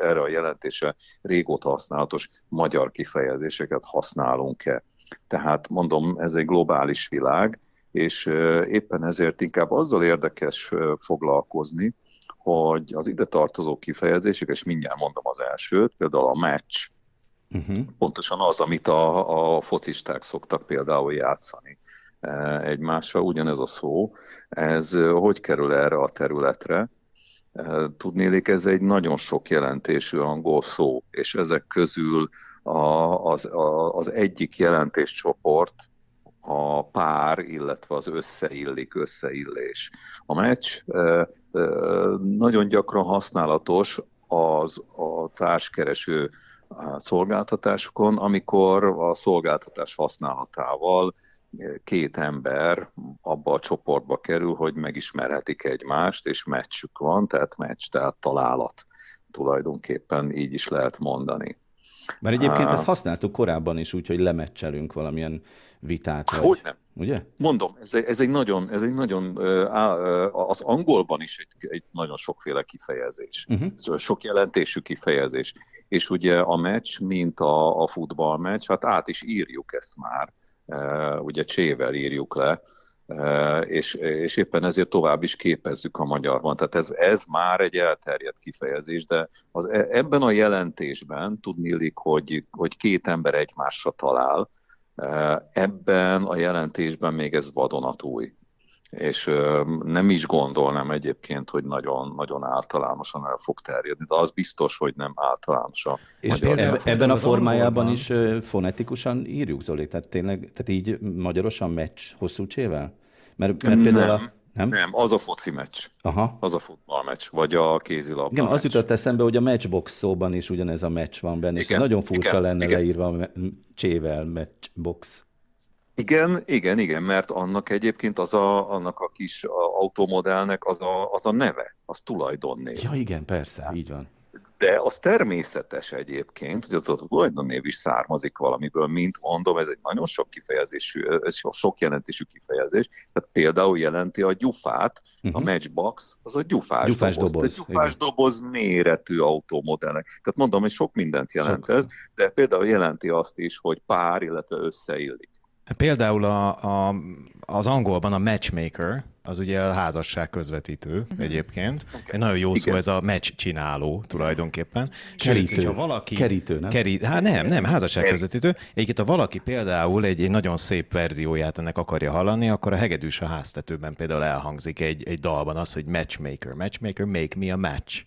erre a jelentése régóta használatos magyar kifejezéseket használunk-e. Tehát mondom, ez egy globális világ, és éppen ezért inkább azzal érdekes foglalkozni, hogy az ide tartozó kifejezések, és mindjárt mondom az elsőt, például a match, uh-huh. pontosan az, amit a, a focisták szoktak például játszani egymással, ugyanez a szó, ez hogy kerül erre a területre? E, tudnélik, ez egy nagyon sok jelentésű angol szó, és ezek közül a, az, a, az egyik jelentéscsoport, a pár, illetve az összeillik, összeillés. A meccs nagyon gyakran használatos az a társkereső szolgáltatásokon, amikor a szolgáltatás használatával két ember abba a csoportba kerül, hogy megismerhetik egymást, és meccsük van, tehát meccs, tehát találat tulajdonképpen így is lehet mondani. Mert egyébként ezt használtuk korábban is, úgyhogy lemeccselünk valamilyen vitát. Vagy, hogy nem. Ugye? Mondom, ez egy, ez egy nagyon, ez egy nagyon az angolban is egy, egy nagyon sokféle kifejezés. Uh-huh. Sok jelentésű kifejezés. És ugye a meccs, mint a, a futballmeccs, hát át is írjuk ezt már, ugye csével írjuk le, és, és éppen ezért tovább is képezzük a magyarban. Tehát ez, ez már egy elterjedt kifejezés, de az, e, ebben a jelentésben tudni hogy, hogy két ember egymásra talál, ebben a jelentésben még ez vadonatúj. És nem is gondolnám egyébként, hogy nagyon, nagyon általánosan el fog terjedni, de az biztos, hogy nem általános a És ebben, ebben a formájában is fonetikusan írjuk, Zoli? Tehát tényleg, tehát így magyarosan meccs hosszú csével? Mert, mert például a, nem? Nem, az a foci meccs. Aha. Az a futballmeccs, vagy a kézilabda Igen, az jutott eszembe, hogy a matchbox szóban is ugyanez a meccs van benne, igen, és nagyon furcsa igen, lenne igen. leírva a csével matchbox. Igen, igen, igen, mert annak egyébként az a, annak a kis automodellnek az a, az a neve, az tulajdonnév. Ja igen, persze, így van. De az természetes egyébként, hogy az a tulajdonnév is származik valamiből, mint mondom, ez egy nagyon sok kifejezésű, ez sok jelentésű kifejezés. Tehát például jelenti a gyufát, uh-huh. a mhm. matchbox, az a gyufás, gyufás doboz. doboz. A gyufás igen. doboz méretű automodellnek. Tehát mondom, hogy sok mindent jelent sok. ez, de például jelenti azt is, hogy pár, illetve összeillik. Például a, a, az angolban a matchmaker, az ugye a házasság közvetítő uh-huh. egyébként. Okay. Egy nagyon jó Igen. szó ez a match csináló tulajdonképpen. Kerítő. Sőt, valaki, Kerítő, nem? Kerít, hát nem, nem, házasság közvetítő. Egyébként, ha valaki például egy, egy nagyon szép verzióját ennek akarja hallani, akkor a hegedűs a háztetőben például elhangzik egy, egy dalban az, hogy matchmaker, matchmaker, make me a match.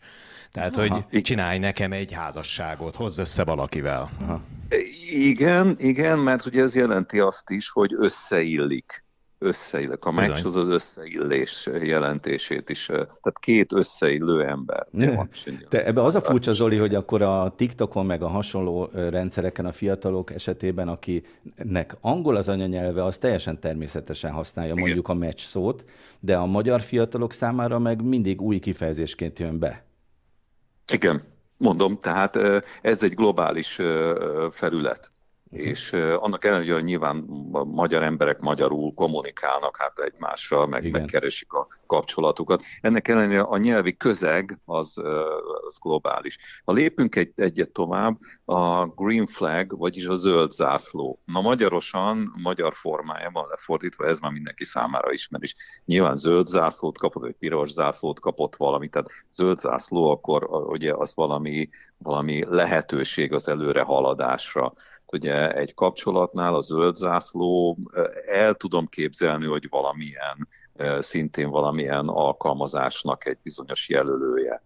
Tehát, Aha. hogy csinálj nekem egy házasságot, hozz össze valakivel. Aha. Igen, igen, mert ugye ez jelenti azt is, hogy összeillik összeillek. A meccs az az összeillés jelentését is, tehát két összeillő ember. Te ebbe az a furcsa, Zoli, hogy akkor a TikTokon meg a hasonló rendszereken a fiatalok esetében, akinek angol az anyanyelve, az teljesen természetesen használja Igen. mondjuk a meccs szót, de a magyar fiatalok számára meg mindig új kifejezésként jön be. Igen, mondom, tehát ez egy globális felület. Uh-huh. És annak ellenére, hogy nyilván a magyar emberek magyarul kommunikálnak hát egymással, meg Igen. megkeresik a kapcsolatukat. Ennek ellenére a nyelvi közeg az, az globális. Ha lépünk egy, egyet tovább, a green flag, vagyis a zöld zászló. Na magyarosan, magyar formájában lefordítva, ez már mindenki számára ismerős. Nyilván zöld zászlót kapott, vagy piros zászlót kapott valami, tehát zöld zászló, akkor ugye az valami, valami lehetőség az előre haladásra ugye egy kapcsolatnál a zöld zászló, el tudom képzelni, hogy valamilyen, szintén valamilyen alkalmazásnak egy bizonyos jelölője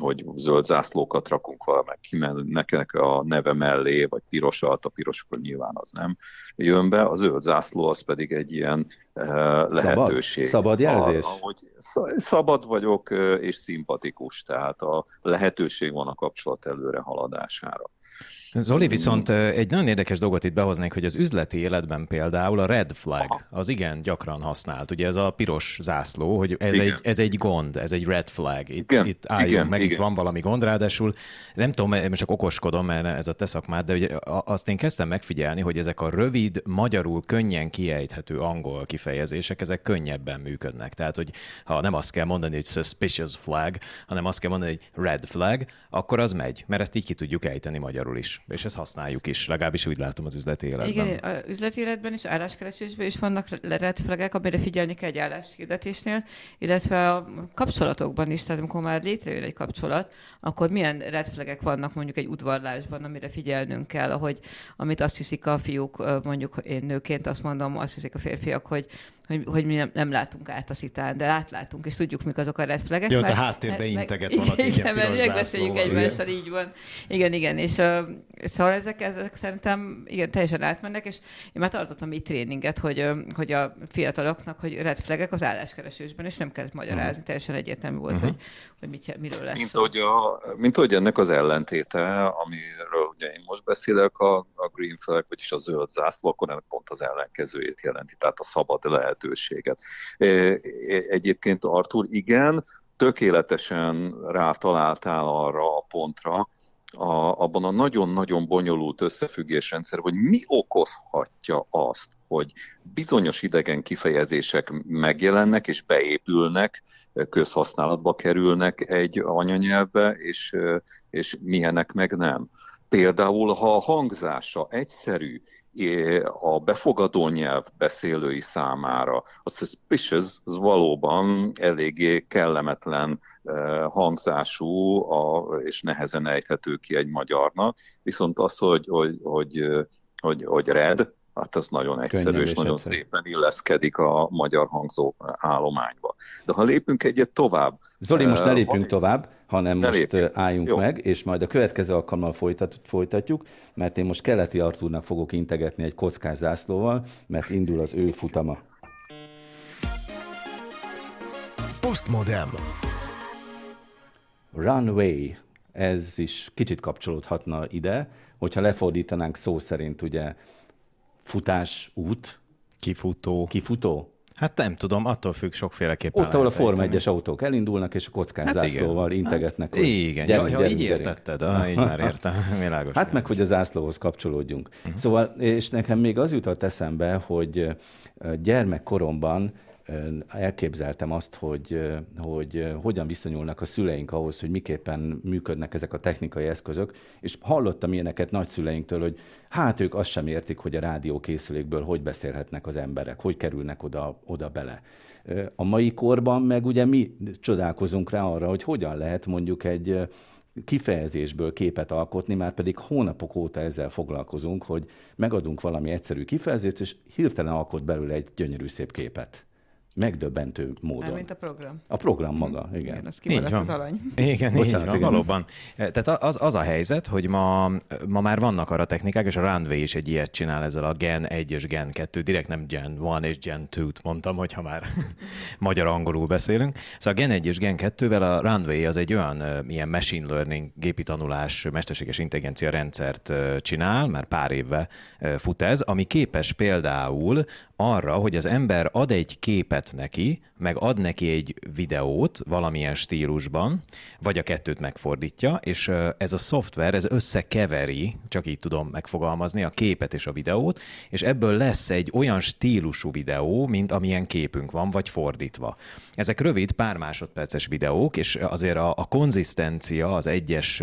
hogy zöld zászlókat rakunk valamelyik nekem a neve mellé, vagy pirosat, a pirosokon nyilván az nem jön be, a zöld zászló az pedig egy ilyen lehetőség. Szabad, szabad jelzés? Ahogy szabad vagyok és szimpatikus, tehát a lehetőség van a kapcsolat előre haladására. Zoli, viszont egy nagyon érdekes dolgot itt behoznék, hogy az üzleti életben például a red flag az igen gyakran használt. Ugye ez a piros zászló, hogy ez, egy, ez egy gond, ez egy red flag. Itt, igen, itt álljunk igen, meg, igen. itt van valami gond, ráadásul nem tudom, most csak okoskodom, mert ez a te szakmád, de ugye azt én kezdtem megfigyelni, hogy ezek a rövid, magyarul könnyen kiejthető angol kifejezések, ezek könnyebben működnek. Tehát, hogy ha nem azt kell mondani, hogy suspicious flag, hanem azt kell mondani, hogy red flag, akkor az megy, mert ezt így ki tudjuk ejteni magyarul is és ezt használjuk is, legalábbis úgy látom az üzleti életben. Igen, az üzleti életben is, álláskeresésben is vannak red flagek, amire figyelni kell egy álláshirdetésnél, illetve a kapcsolatokban is, tehát amikor már létrejön egy kapcsolat, akkor milyen red vannak mondjuk egy udvarlásban, amire figyelnünk kell, ahogy amit azt hiszik a fiúk, mondjuk én nőként azt mondom, azt hiszik a férfiak, hogy hogy, hogy mi nem, nem látunk át a szitán, de átlátunk, és tudjuk, mik azok a red flagek. Jó, mert, a háttérbe integet van, igen, igen, mert megbeszéljük egymással, így van. Igen, igen, és uh, szóval ezek, ezek szerintem igen, teljesen átmennek, és én már tartottam így tréninget, hogy, uh, hogy a fiataloknak, hogy red flagek az álláskeresésben, és nem kellett magyarázni, uh-huh. teljesen egyértelmű volt, uh-huh. hogy, hogy mit, miről lesz. Mint hogy, a, mint hogy ennek az ellentéte, amiről ugye én most beszélek, a, a green flag, vagyis a zöld zászló, akkor pont az ellenkezőjét jelenti, tehát a szabad lehet lehetőséget. Egyébként Artur, igen, tökéletesen rátaláltál arra a pontra, a, abban a nagyon-nagyon bonyolult összefüggésrendszer, hogy mi okozhatja azt, hogy bizonyos idegen kifejezések megjelennek és beépülnek, közhasználatba kerülnek egy anyanyelvbe, és, és milyenek meg nem. Például, ha a hangzása egyszerű a befogadó nyelv beszélői számára. A suspicious az valóban eléggé kellemetlen eh, hangzású a, és nehezen ejthető ki egy magyarnak, viszont az, hogy, hogy, hogy, eh, hogy, hogy red, hát az nagyon egyszerű Könnyen és nagyon egyszerű. szépen illeszkedik a magyar hangzó állományba. De ha lépünk egyet tovább... Zoli, most ne eh, lépjünk uh, tovább, hanem ne most lépjünk. álljunk Jó. meg, és majd a következő alkalommal folytat, folytatjuk, mert én most Keleti Artúrnak fogok integetni egy kockás zászlóval, mert indul az ő futama. Postmodem. Runway. Ez is kicsit kapcsolódhatna ide, hogyha lefordítanánk szó szerint ugye futás út. Kifutó. Kifutó. Hát nem tudom, attól függ sokféleképpen. Ott, ahol a Forma 1-es autók elindulnak, és a kockás hát zászlóval igen. integetnek. Hát, igen, gyerünk, ja, gyerünk, így gyerünk. értetted, ah, így már értem, *laughs* világos. Hát meg, hogy a zászlóhoz kapcsolódjunk. Uh-huh. Szóval, és nekem még az jutott eszembe, hogy gyermekkoromban elképzeltem azt, hogy, hogy hogyan viszonyulnak a szüleink ahhoz, hogy miképpen működnek ezek a technikai eszközök, és hallottam ilyeneket nagyszüleinktől, hogy hát ők azt sem értik, hogy a rádiókészülékből hogy beszélhetnek az emberek, hogy kerülnek oda, oda bele. A mai korban meg ugye mi csodálkozunk rá arra, hogy hogyan lehet mondjuk egy kifejezésből képet alkotni, már pedig hónapok óta ezzel foglalkozunk, hogy megadunk valami egyszerű kifejezést, és hirtelen alkot belőle egy gyönyörű szép képet megdöbbentő módon. mint a program. A program maga, igen. igen az így van. az alany. *laughs* Igen, Bocsánat, így van, igen. valóban. E, tehát az, az a helyzet, hogy ma, ma már vannak arra technikák, és a Runway is egy ilyet csinál ezzel a Gen 1 és Gen 2, direkt nem Gen 1 és Gen 2-t mondtam, hogyha már *laughs* magyar-angolul beszélünk. Szóval a Gen 1 és Gen 2-vel a Runway az egy olyan ilyen machine learning, gépi tanulás, mesterséges intelligencia rendszert csinál, már pár évve fut ez, ami képes például arra, hogy az ember ad egy képet neki, meg ad neki egy videót valamilyen stílusban, vagy a kettőt megfordítja, és ez a szoftver, ez összekeveri, csak így tudom megfogalmazni, a képet és a videót, és ebből lesz egy olyan stílusú videó, mint amilyen képünk van, vagy fordítva. Ezek rövid, pár másodperces videók, és azért a, a konzisztencia az egyes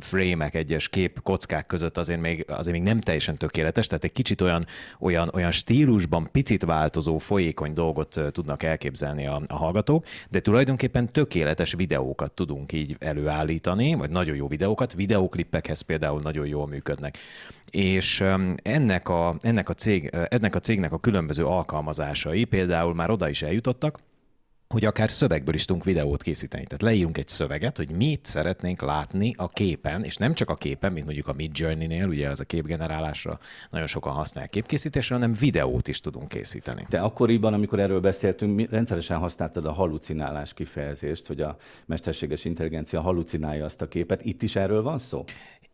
frémek, egyes kép kockák között azért még, azért még nem teljesen tökéletes, tehát egy kicsit olyan, olyan, olyan stílusban picit változó, folyékony dolgot tudnak elképzelni a, a hallgatók, de tulajdonképpen tökéletes videókat tudunk így előállítani, vagy nagyon jó videókat, videóklippekhez például nagyon jól működnek. És ennek a, ennek, a cég, ennek a cégnek a különböző alkalmazásai például már oda is eljutottak, hogy akár szövegből is tudunk videót készíteni. Tehát leírunk egy szöveget, hogy mit szeretnénk látni a képen, és nem csak a képen, mint mondjuk a Mid Journey-nél, ugye az a képgenerálásra nagyon sokan használják képkészítésre, hanem videót is tudunk készíteni. Te akkoriban, amikor erről beszéltünk, rendszeresen használtad a halucinálás kifejezést, hogy a mesterséges intelligencia halucinálja azt a képet. Itt is erről van szó?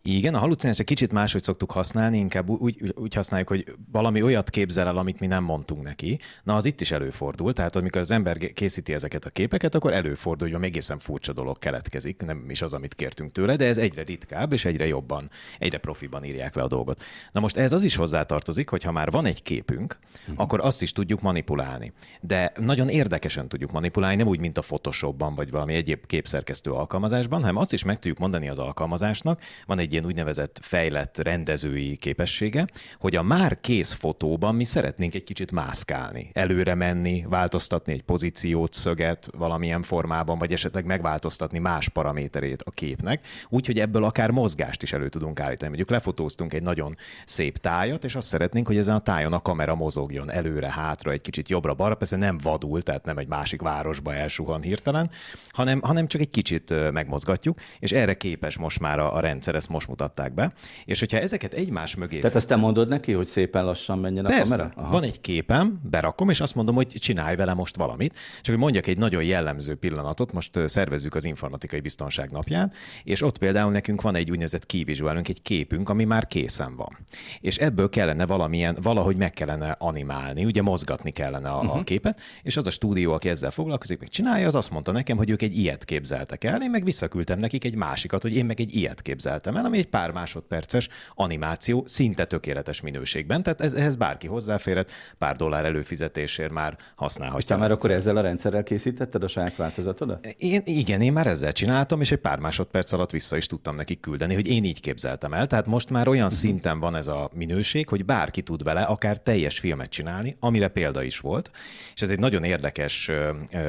Igen, a halucinációt kicsit máshogy szoktuk használni, inkább úgy, úgy használjuk, hogy valami olyat képzel el, amit mi nem mondtunk neki. Na, az itt is előfordul, tehát amikor az ember készíti ezeket a képeket, akkor előfordul, hogy egészen furcsa dolog keletkezik, nem is az, amit kértünk tőle, de ez egyre ritkább, és egyre jobban, egyre profiban írják le a dolgot. Na most ez az is hozzátartozik, hogy ha már van egy képünk, uh-huh. akkor azt is tudjuk manipulálni. De nagyon érdekesen tudjuk manipulálni, nem úgy, mint a Photoshopban, vagy valami egyéb képszerkesztő alkalmazásban, hanem azt is meg tudjuk mondani az alkalmazásnak, van egy ilyen úgynevezett fejlett rendezői képessége, hogy a már kész fotóban mi szeretnénk egy kicsit mászkálni, előre menni, változtatni egy pozíciót, szöget valamilyen formában, vagy esetleg megváltoztatni más paraméterét a képnek, úgyhogy ebből akár mozgást is elő tudunk állítani. Mondjuk lefotóztunk egy nagyon szép tájat, és azt szeretnénk, hogy ezen a tájon a kamera mozogjon előre, hátra, egy kicsit jobbra-balra, persze nem vadul, tehát nem egy másik városba elsuhan hirtelen, hanem, hanem csak egy kicsit megmozgatjuk, és erre képes most már a, a rendszer, ezt most mutatták be. És hogyha ezeket egymás mögé... Tehát azt te mondod neki, hogy szépen lassan menjen a Persze. kamera? Aha. Van egy képem, berakom, és azt mondom, hogy csinálj vele most valamit. Csak hogy mondjak egy nagyon jellemző pillanatot, most szervezzük az informatikai biztonság napján, és ott például nekünk van egy úgynevezett kivizsgálunk, egy képünk, ami már készen van. És ebből kellene valamilyen, valahogy meg kellene animálni, ugye mozgatni kellene a, uh-huh. a képet, és az a stúdió, aki ezzel foglalkozik, meg csinálja, az azt mondta nekem, hogy ők egy ilyet képzeltek el, én meg visszaküldtem nekik egy másikat, hogy én meg egy ilyet képzeltem el, ami egy pár másodperces animáció, szinte tökéletes minőségben, tehát ez, ehhez bárki hozzáférhet, pár dollár előfizetésért már használhatja. Te már akkor ezzel a rendszerrel készítetted a saját változatodat? Én, igen, én már ezzel csináltam, és egy pár másodperc alatt vissza is tudtam nekik küldeni, hogy én így képzeltem el. Tehát most már olyan uh-huh. szinten van ez a minőség, hogy bárki tud vele akár teljes filmet csinálni, amire példa is volt. És ez egy nagyon érdekes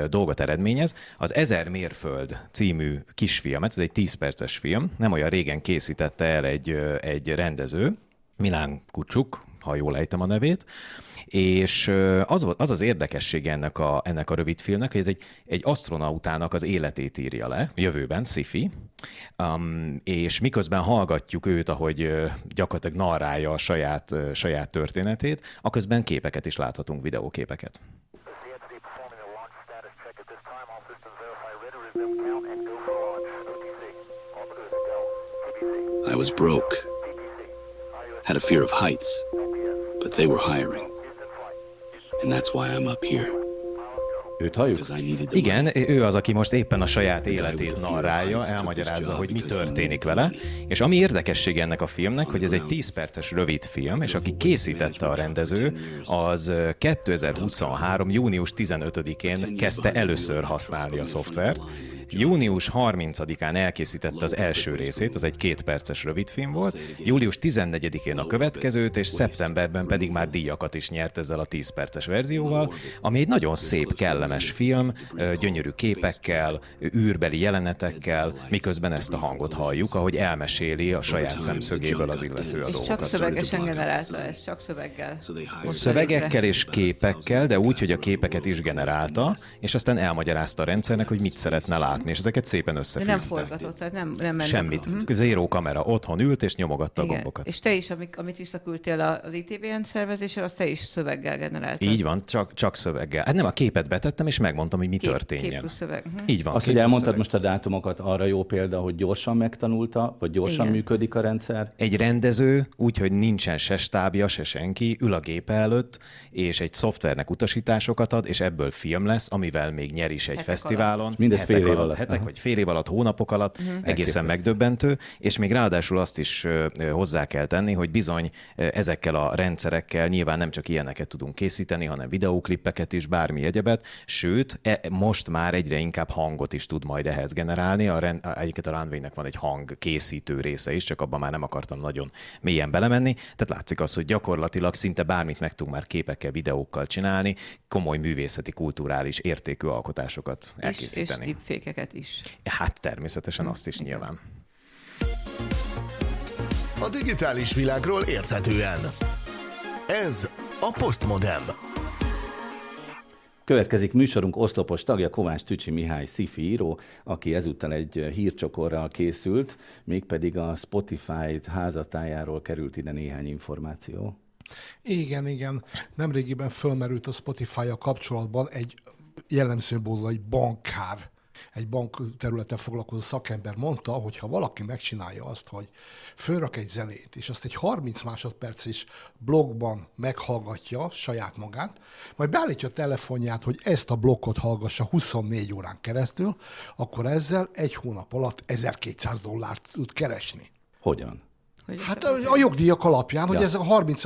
dolgot eredményez. Az Ezer mérföld című kisfilmet, ez egy 10 perces film, nem olyan régen készítette el egy, egy rendező, Milán Kucsuk, ha jól ejtem a nevét, és az, volt, az az érdekessége ennek a, ennek a rövid filmnek, hogy ez egy, egy astronautának az életét írja le, jövőben, sci um, és miközben hallgatjuk őt, ahogy gyakorlatilag narrálja a saját, saját történetét, aközben képeket is láthatunk, videóképeket. I was broke, had a fear of heights, but they were hiring. And that's why I'm up here. Őt halljuk? Igen, ő az, aki most éppen a saját életét narrálja, elmagyarázza, hogy mi történik vele, és ami érdekessége ennek a filmnek, hogy ez egy 10 perces rövid film, és aki készítette a rendező, az 2023. június 15-én kezdte először használni a szoftvert, Június 30-án elkészítette az első részét, az egy két perces rövidfilm volt, július 14-én a következőt, és szeptemberben pedig már díjakat is nyert ezzel a 10 perces verzióval, ami egy nagyon szép, kellemes film, gyönyörű képekkel, űrbeli jelenetekkel, miközben ezt a hangot halljuk, ahogy elmeséli a saját szemszögéből az illető a dolgokat. csak szövegesen generálta ez, csak szöveggel. Szövegekkel és képekkel, de úgy, hogy a képeket is generálta, és aztán elmagyarázta a rendszernek, hogy mit szeretne látni látni, és ezeket szépen összefűzte. De nem forgatott, tehát nem, nem mennek. Semmit. Uh-huh. Zéró kamera. Otthon ült, és nyomogatta Igen. a gombokat. És te is, amik, amit visszaküldtél az ITVN szervezésre, azt te is szöveggel generáltad. Így van, csak, csak szöveggel. Hát nem a képet betettem, és megmondtam, hogy mi Kép, történjen. Kép szöveg. Uh-huh. Így van. Azt, hogy elmondtad szöveg. most a dátumokat, arra jó példa, hogy gyorsan megtanulta, vagy gyorsan Igen. működik a rendszer? Egy rendező, úgyhogy nincsen se stábja, se senki, ül a gépe előtt, és egy szoftvernek utasításokat ad, és ebből film lesz, amivel még nyer is egy hetek fesztiválon. Alatt. Mindez fél év alatt. Hetek vagy fél év alatt, hónapok alatt, uh-huh. egészen megdöbbentő, és még ráadásul azt is hozzá kell tenni, hogy bizony ezekkel a rendszerekkel nyilván nem csak ilyeneket tudunk készíteni, hanem videóklippeket is, bármi egyebet, sőt, e, most már egyre inkább hangot is tud majd ehhez generálni. A rend, egyiket a runway van egy hang készítő része is, csak abban már nem akartam nagyon mélyen belemenni. Tehát látszik az, hogy gyakorlatilag szinte bármit meg tudunk már képekkel, videókkal csinálni, komoly művészeti, kulturális értékű alkotásokat elkészíteni. És, és is. Hát természetesen azt is nyilván. A digitális világról érthetően. Ez a Postmodem. Következik műsorunk oszlopos tagja Kovács Tücsi Mihály Szifi író, aki ezúttal egy hírcsokorral készült, mégpedig a Spotify házatájáról került ide néhány információ. Igen, igen. Nemrégiben fölmerült a Spotify-a kapcsolatban egy jellemző egy bankár egy bank területen foglalkozó szakember mondta, hogy ha valaki megcsinálja azt, hogy fölrak egy zenét, és azt egy 30 másodperc is blogban meghallgatja saját magát, majd beállítja a telefonját, hogy ezt a blokkot hallgassa 24 órán keresztül, akkor ezzel egy hónap alatt 1200 dollárt tud keresni. Hogyan? Hogy hát a, a jogdíjak alapján, ja. hogy ez a 30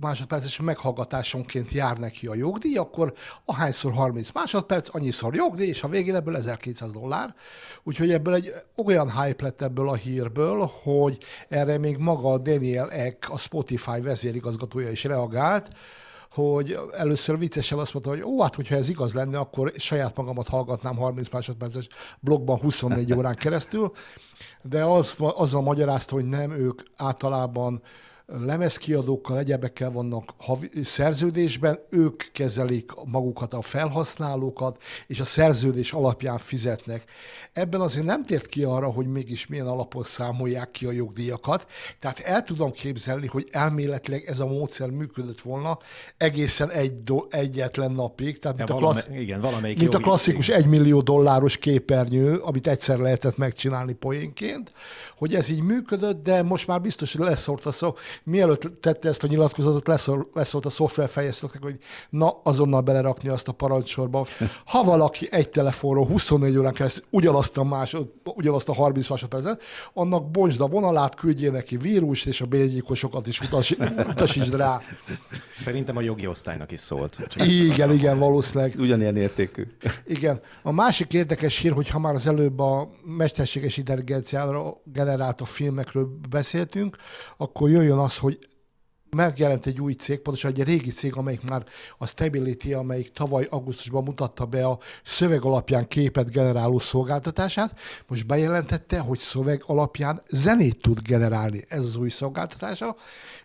másodperces meghallgatásonként jár neki a jogdíj, akkor ahányszor 30 másodperc, annyiszor jogdíj, és a végén ebből 1200 dollár. Úgyhogy ebből egy olyan hype lett ebből a hírből, hogy erre még maga Daniel Eck, a Spotify vezérigazgatója is reagált, hogy először viccesen azt mondta, hogy ó, hát hogyha ez igaz lenne, akkor saját magamat hallgatnám 30 másodperces blogban 24 órán keresztül, de az, azzal magyarázta, hogy nem, ők általában lemezkiadókkal, egyebekkel vannak havi, szerződésben, ők kezelik magukat a felhasználókat, és a szerződés alapján fizetnek. Ebben azért nem tért ki arra, hogy mégis milyen alapon számolják ki a jogdíjakat, tehát el tudom képzelni, hogy elméletileg ez a módszer működött volna egészen egy do, egyetlen napig, tehát mint, ja, a, klassz, igen, valamelyik mint a klasszikus egymillió dolláros képernyő, amit egyszer lehetett megcsinálni poénként, hogy ez így működött, de most már biztos, hogy leszólt a szó. Mielőtt tette ezt a nyilatkozatot, leszól, leszólt a szoftverfejlesztőknek, hogy na, azonnal belerakni azt a parancsorba. Ha valaki egy telefonról 24 órán keresztül ugyanazt a, másod, ugyanazt a 30 másodpercet, annak bontsd a vonalát, küldjél neki vírust, és a bélyegyilkosokat is utas, utasítsd rá. Szerintem a jogi osztálynak is szólt. Igen, igen, valószínűleg. Ugyanilyen értékű. Igen. A másik érdekes hír, hogy ha már az előbb a mesterséges intelligenciára generált a filmekről beszéltünk, akkor jöjjön az, hogy megjelent egy új cég, pontosan egy régi cég, amelyik már a Stability, amelyik tavaly augusztusban mutatta be a szöveg alapján képet generáló szolgáltatását, most bejelentette, hogy szöveg alapján zenét tud generálni. Ez az új szolgáltatása.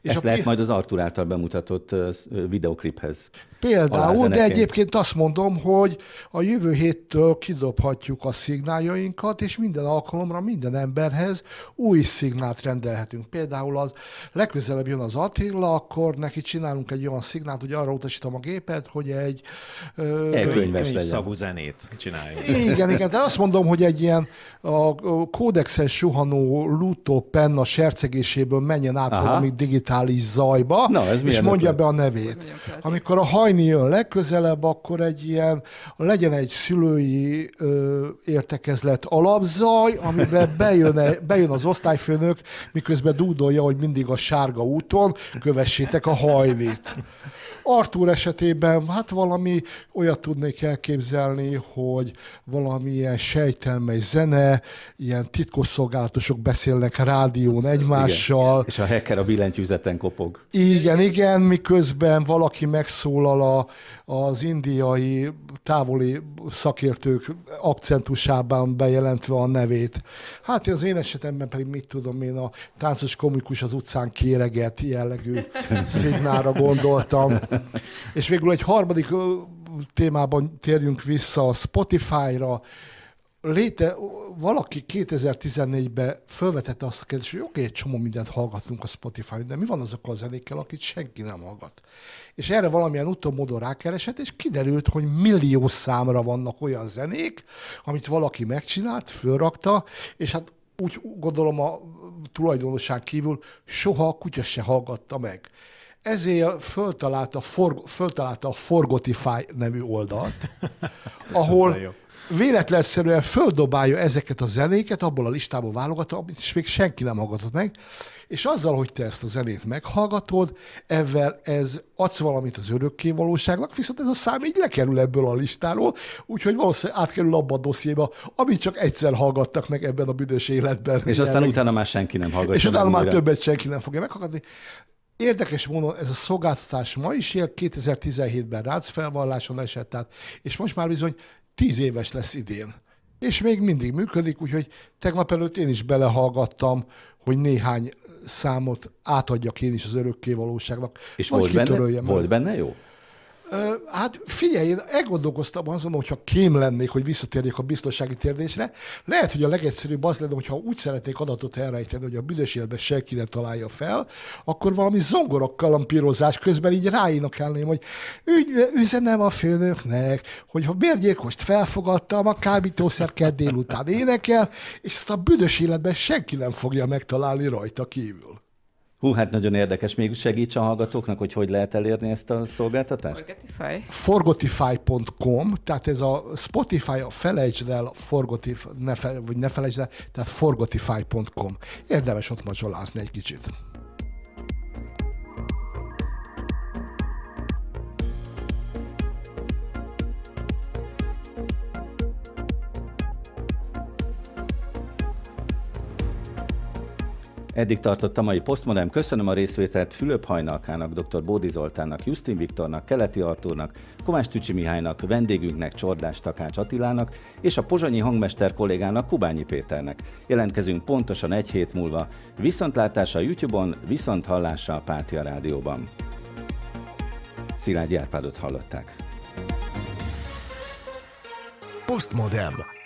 És Ezt a... lehet majd az Artur által bemutatott videokliphez Például, de egyébként azt mondom, hogy a jövő héttől kidobhatjuk a szignáljainkat, és minden alkalomra minden emberhez új szignált rendelhetünk. Például az legközelebb jön az Attila, akkor neki csinálunk egy olyan szignált, hogy arra utasítom a gépet, hogy egy könyves szagú zenét csináljuk. Igen, igen, de azt mondom, hogy egy ilyen a kódexes suhanó lutó penna sercegéséből menjen át Aha. valami digitális zajba, Na, ez és mondja ötlet? be a nevét. Amikor a hajni jön legközelebb, akkor egy ilyen, legyen egy szülői ö, értekezlet alapzaj, amiben bejön, bejön az osztályfőnök, miközben dúdolja, hogy mindig a sárga úton kövessétek a hajnit. Artur esetében hát valami olyat tudnék elképzelni, hogy valamilyen sejtelmely zene, ilyen titkosszolgálatosok beszélnek rádión egymással. Igen. És a hacker a billentyűzeten kopog. Igen, igen, miközben valaki megszólal a, az indiai távoli szakértők akcentusában bejelentve a nevét. Hát az én esetemben pedig mit tudom én, a táncos komikus az utcán kéreget jellegű szignára gondoltam. És végül egy harmadik témában térjünk vissza a Spotify-ra. Léte, valaki 2014-ben felvetette azt a kérdést, hogy oké, egy csomó mindent hallgatunk a Spotify-on, de mi van azokkal a zenékkel, akit senki nem hallgat? És erre valamilyen utómódon rákeresett, és kiderült, hogy millió számra vannak olyan zenék, amit valaki megcsinált, fölrakta, és hát úgy gondolom a tulajdonosság kívül soha a kutya se hallgatta meg. Ezért föltalálta, for, föltalálta a Forgotify nevű oldalt, *laughs* ahol véletlenszerűen földobálja ezeket a zenéket, abból a listából válogatja, amit is még senki nem hallgatott meg, és azzal, hogy te ezt a zenét meghallgatod, ezzel ez adsz valamit az örökké valóságnak, viszont ez a szám így lekerül ebből a listáról, úgyhogy valószínűleg átkerül abba a dossziéba, amit csak egyszer hallgattak meg ebben a büdös életben. És aztán utána már senki nem hallgatja. És utána már többet senki nem fogja meghallgatni. Érdekes módon ez a szolgáltatás ma is él, 2017-ben rác felvalláson esett át, és most már bizony 10 éves lesz idén. És még mindig működik, úgyhogy tegnap előtt én is belehallgattam, hogy néhány számot átadjak én is az örökké valóságnak. És volt benne, volt benne jó? Hát figyelj, én elgondolkoztam azon, hogyha kém lennék, hogy visszatérjék a biztonsági térdésre. Lehet, hogy a legegyszerűbb az lenne, hogyha úgy szeretnék adatot elrejteni, hogy a büdös életben senki ne találja fel, akkor valami zongorok kalampírozás közben így ráinokálném, hogy ügy, üzenem a főnöknek, hogy ha bérgyékost felfogadtam, a kábítószer kedd délután énekel, és ezt a büdös életben senki nem fogja megtalálni rajta kívül. Hú, hát nagyon érdekes. Még segíts a hallgatóknak, hogy hogy lehet elérni ezt a szolgáltatást? Forgotify. Forgotify.com, tehát ez a Spotify, a felejtsd el, Forgotify, ne fe, vagy ne felejtsd el, tehát forgotify.com. Érdemes ott macsolázni egy kicsit. Eddig tartott a mai Postmodern. Köszönöm a részvételt Fülöp Hajnalkának, dr. Bódi Zoltánnak, Justin Viktornak, Keleti Artúrnak, Kovács Tücsi Mihálynak, vendégünknek, Csordás Takács Attilának és a pozsonyi hangmester kollégának, Kubányi Péternek. Jelentkezünk pontosan egy hét múlva. Viszontlátásra a YouTube-on, viszont hallásra a Pátia Rádióban. Szilágyi Árpádot hallották. Postmodern.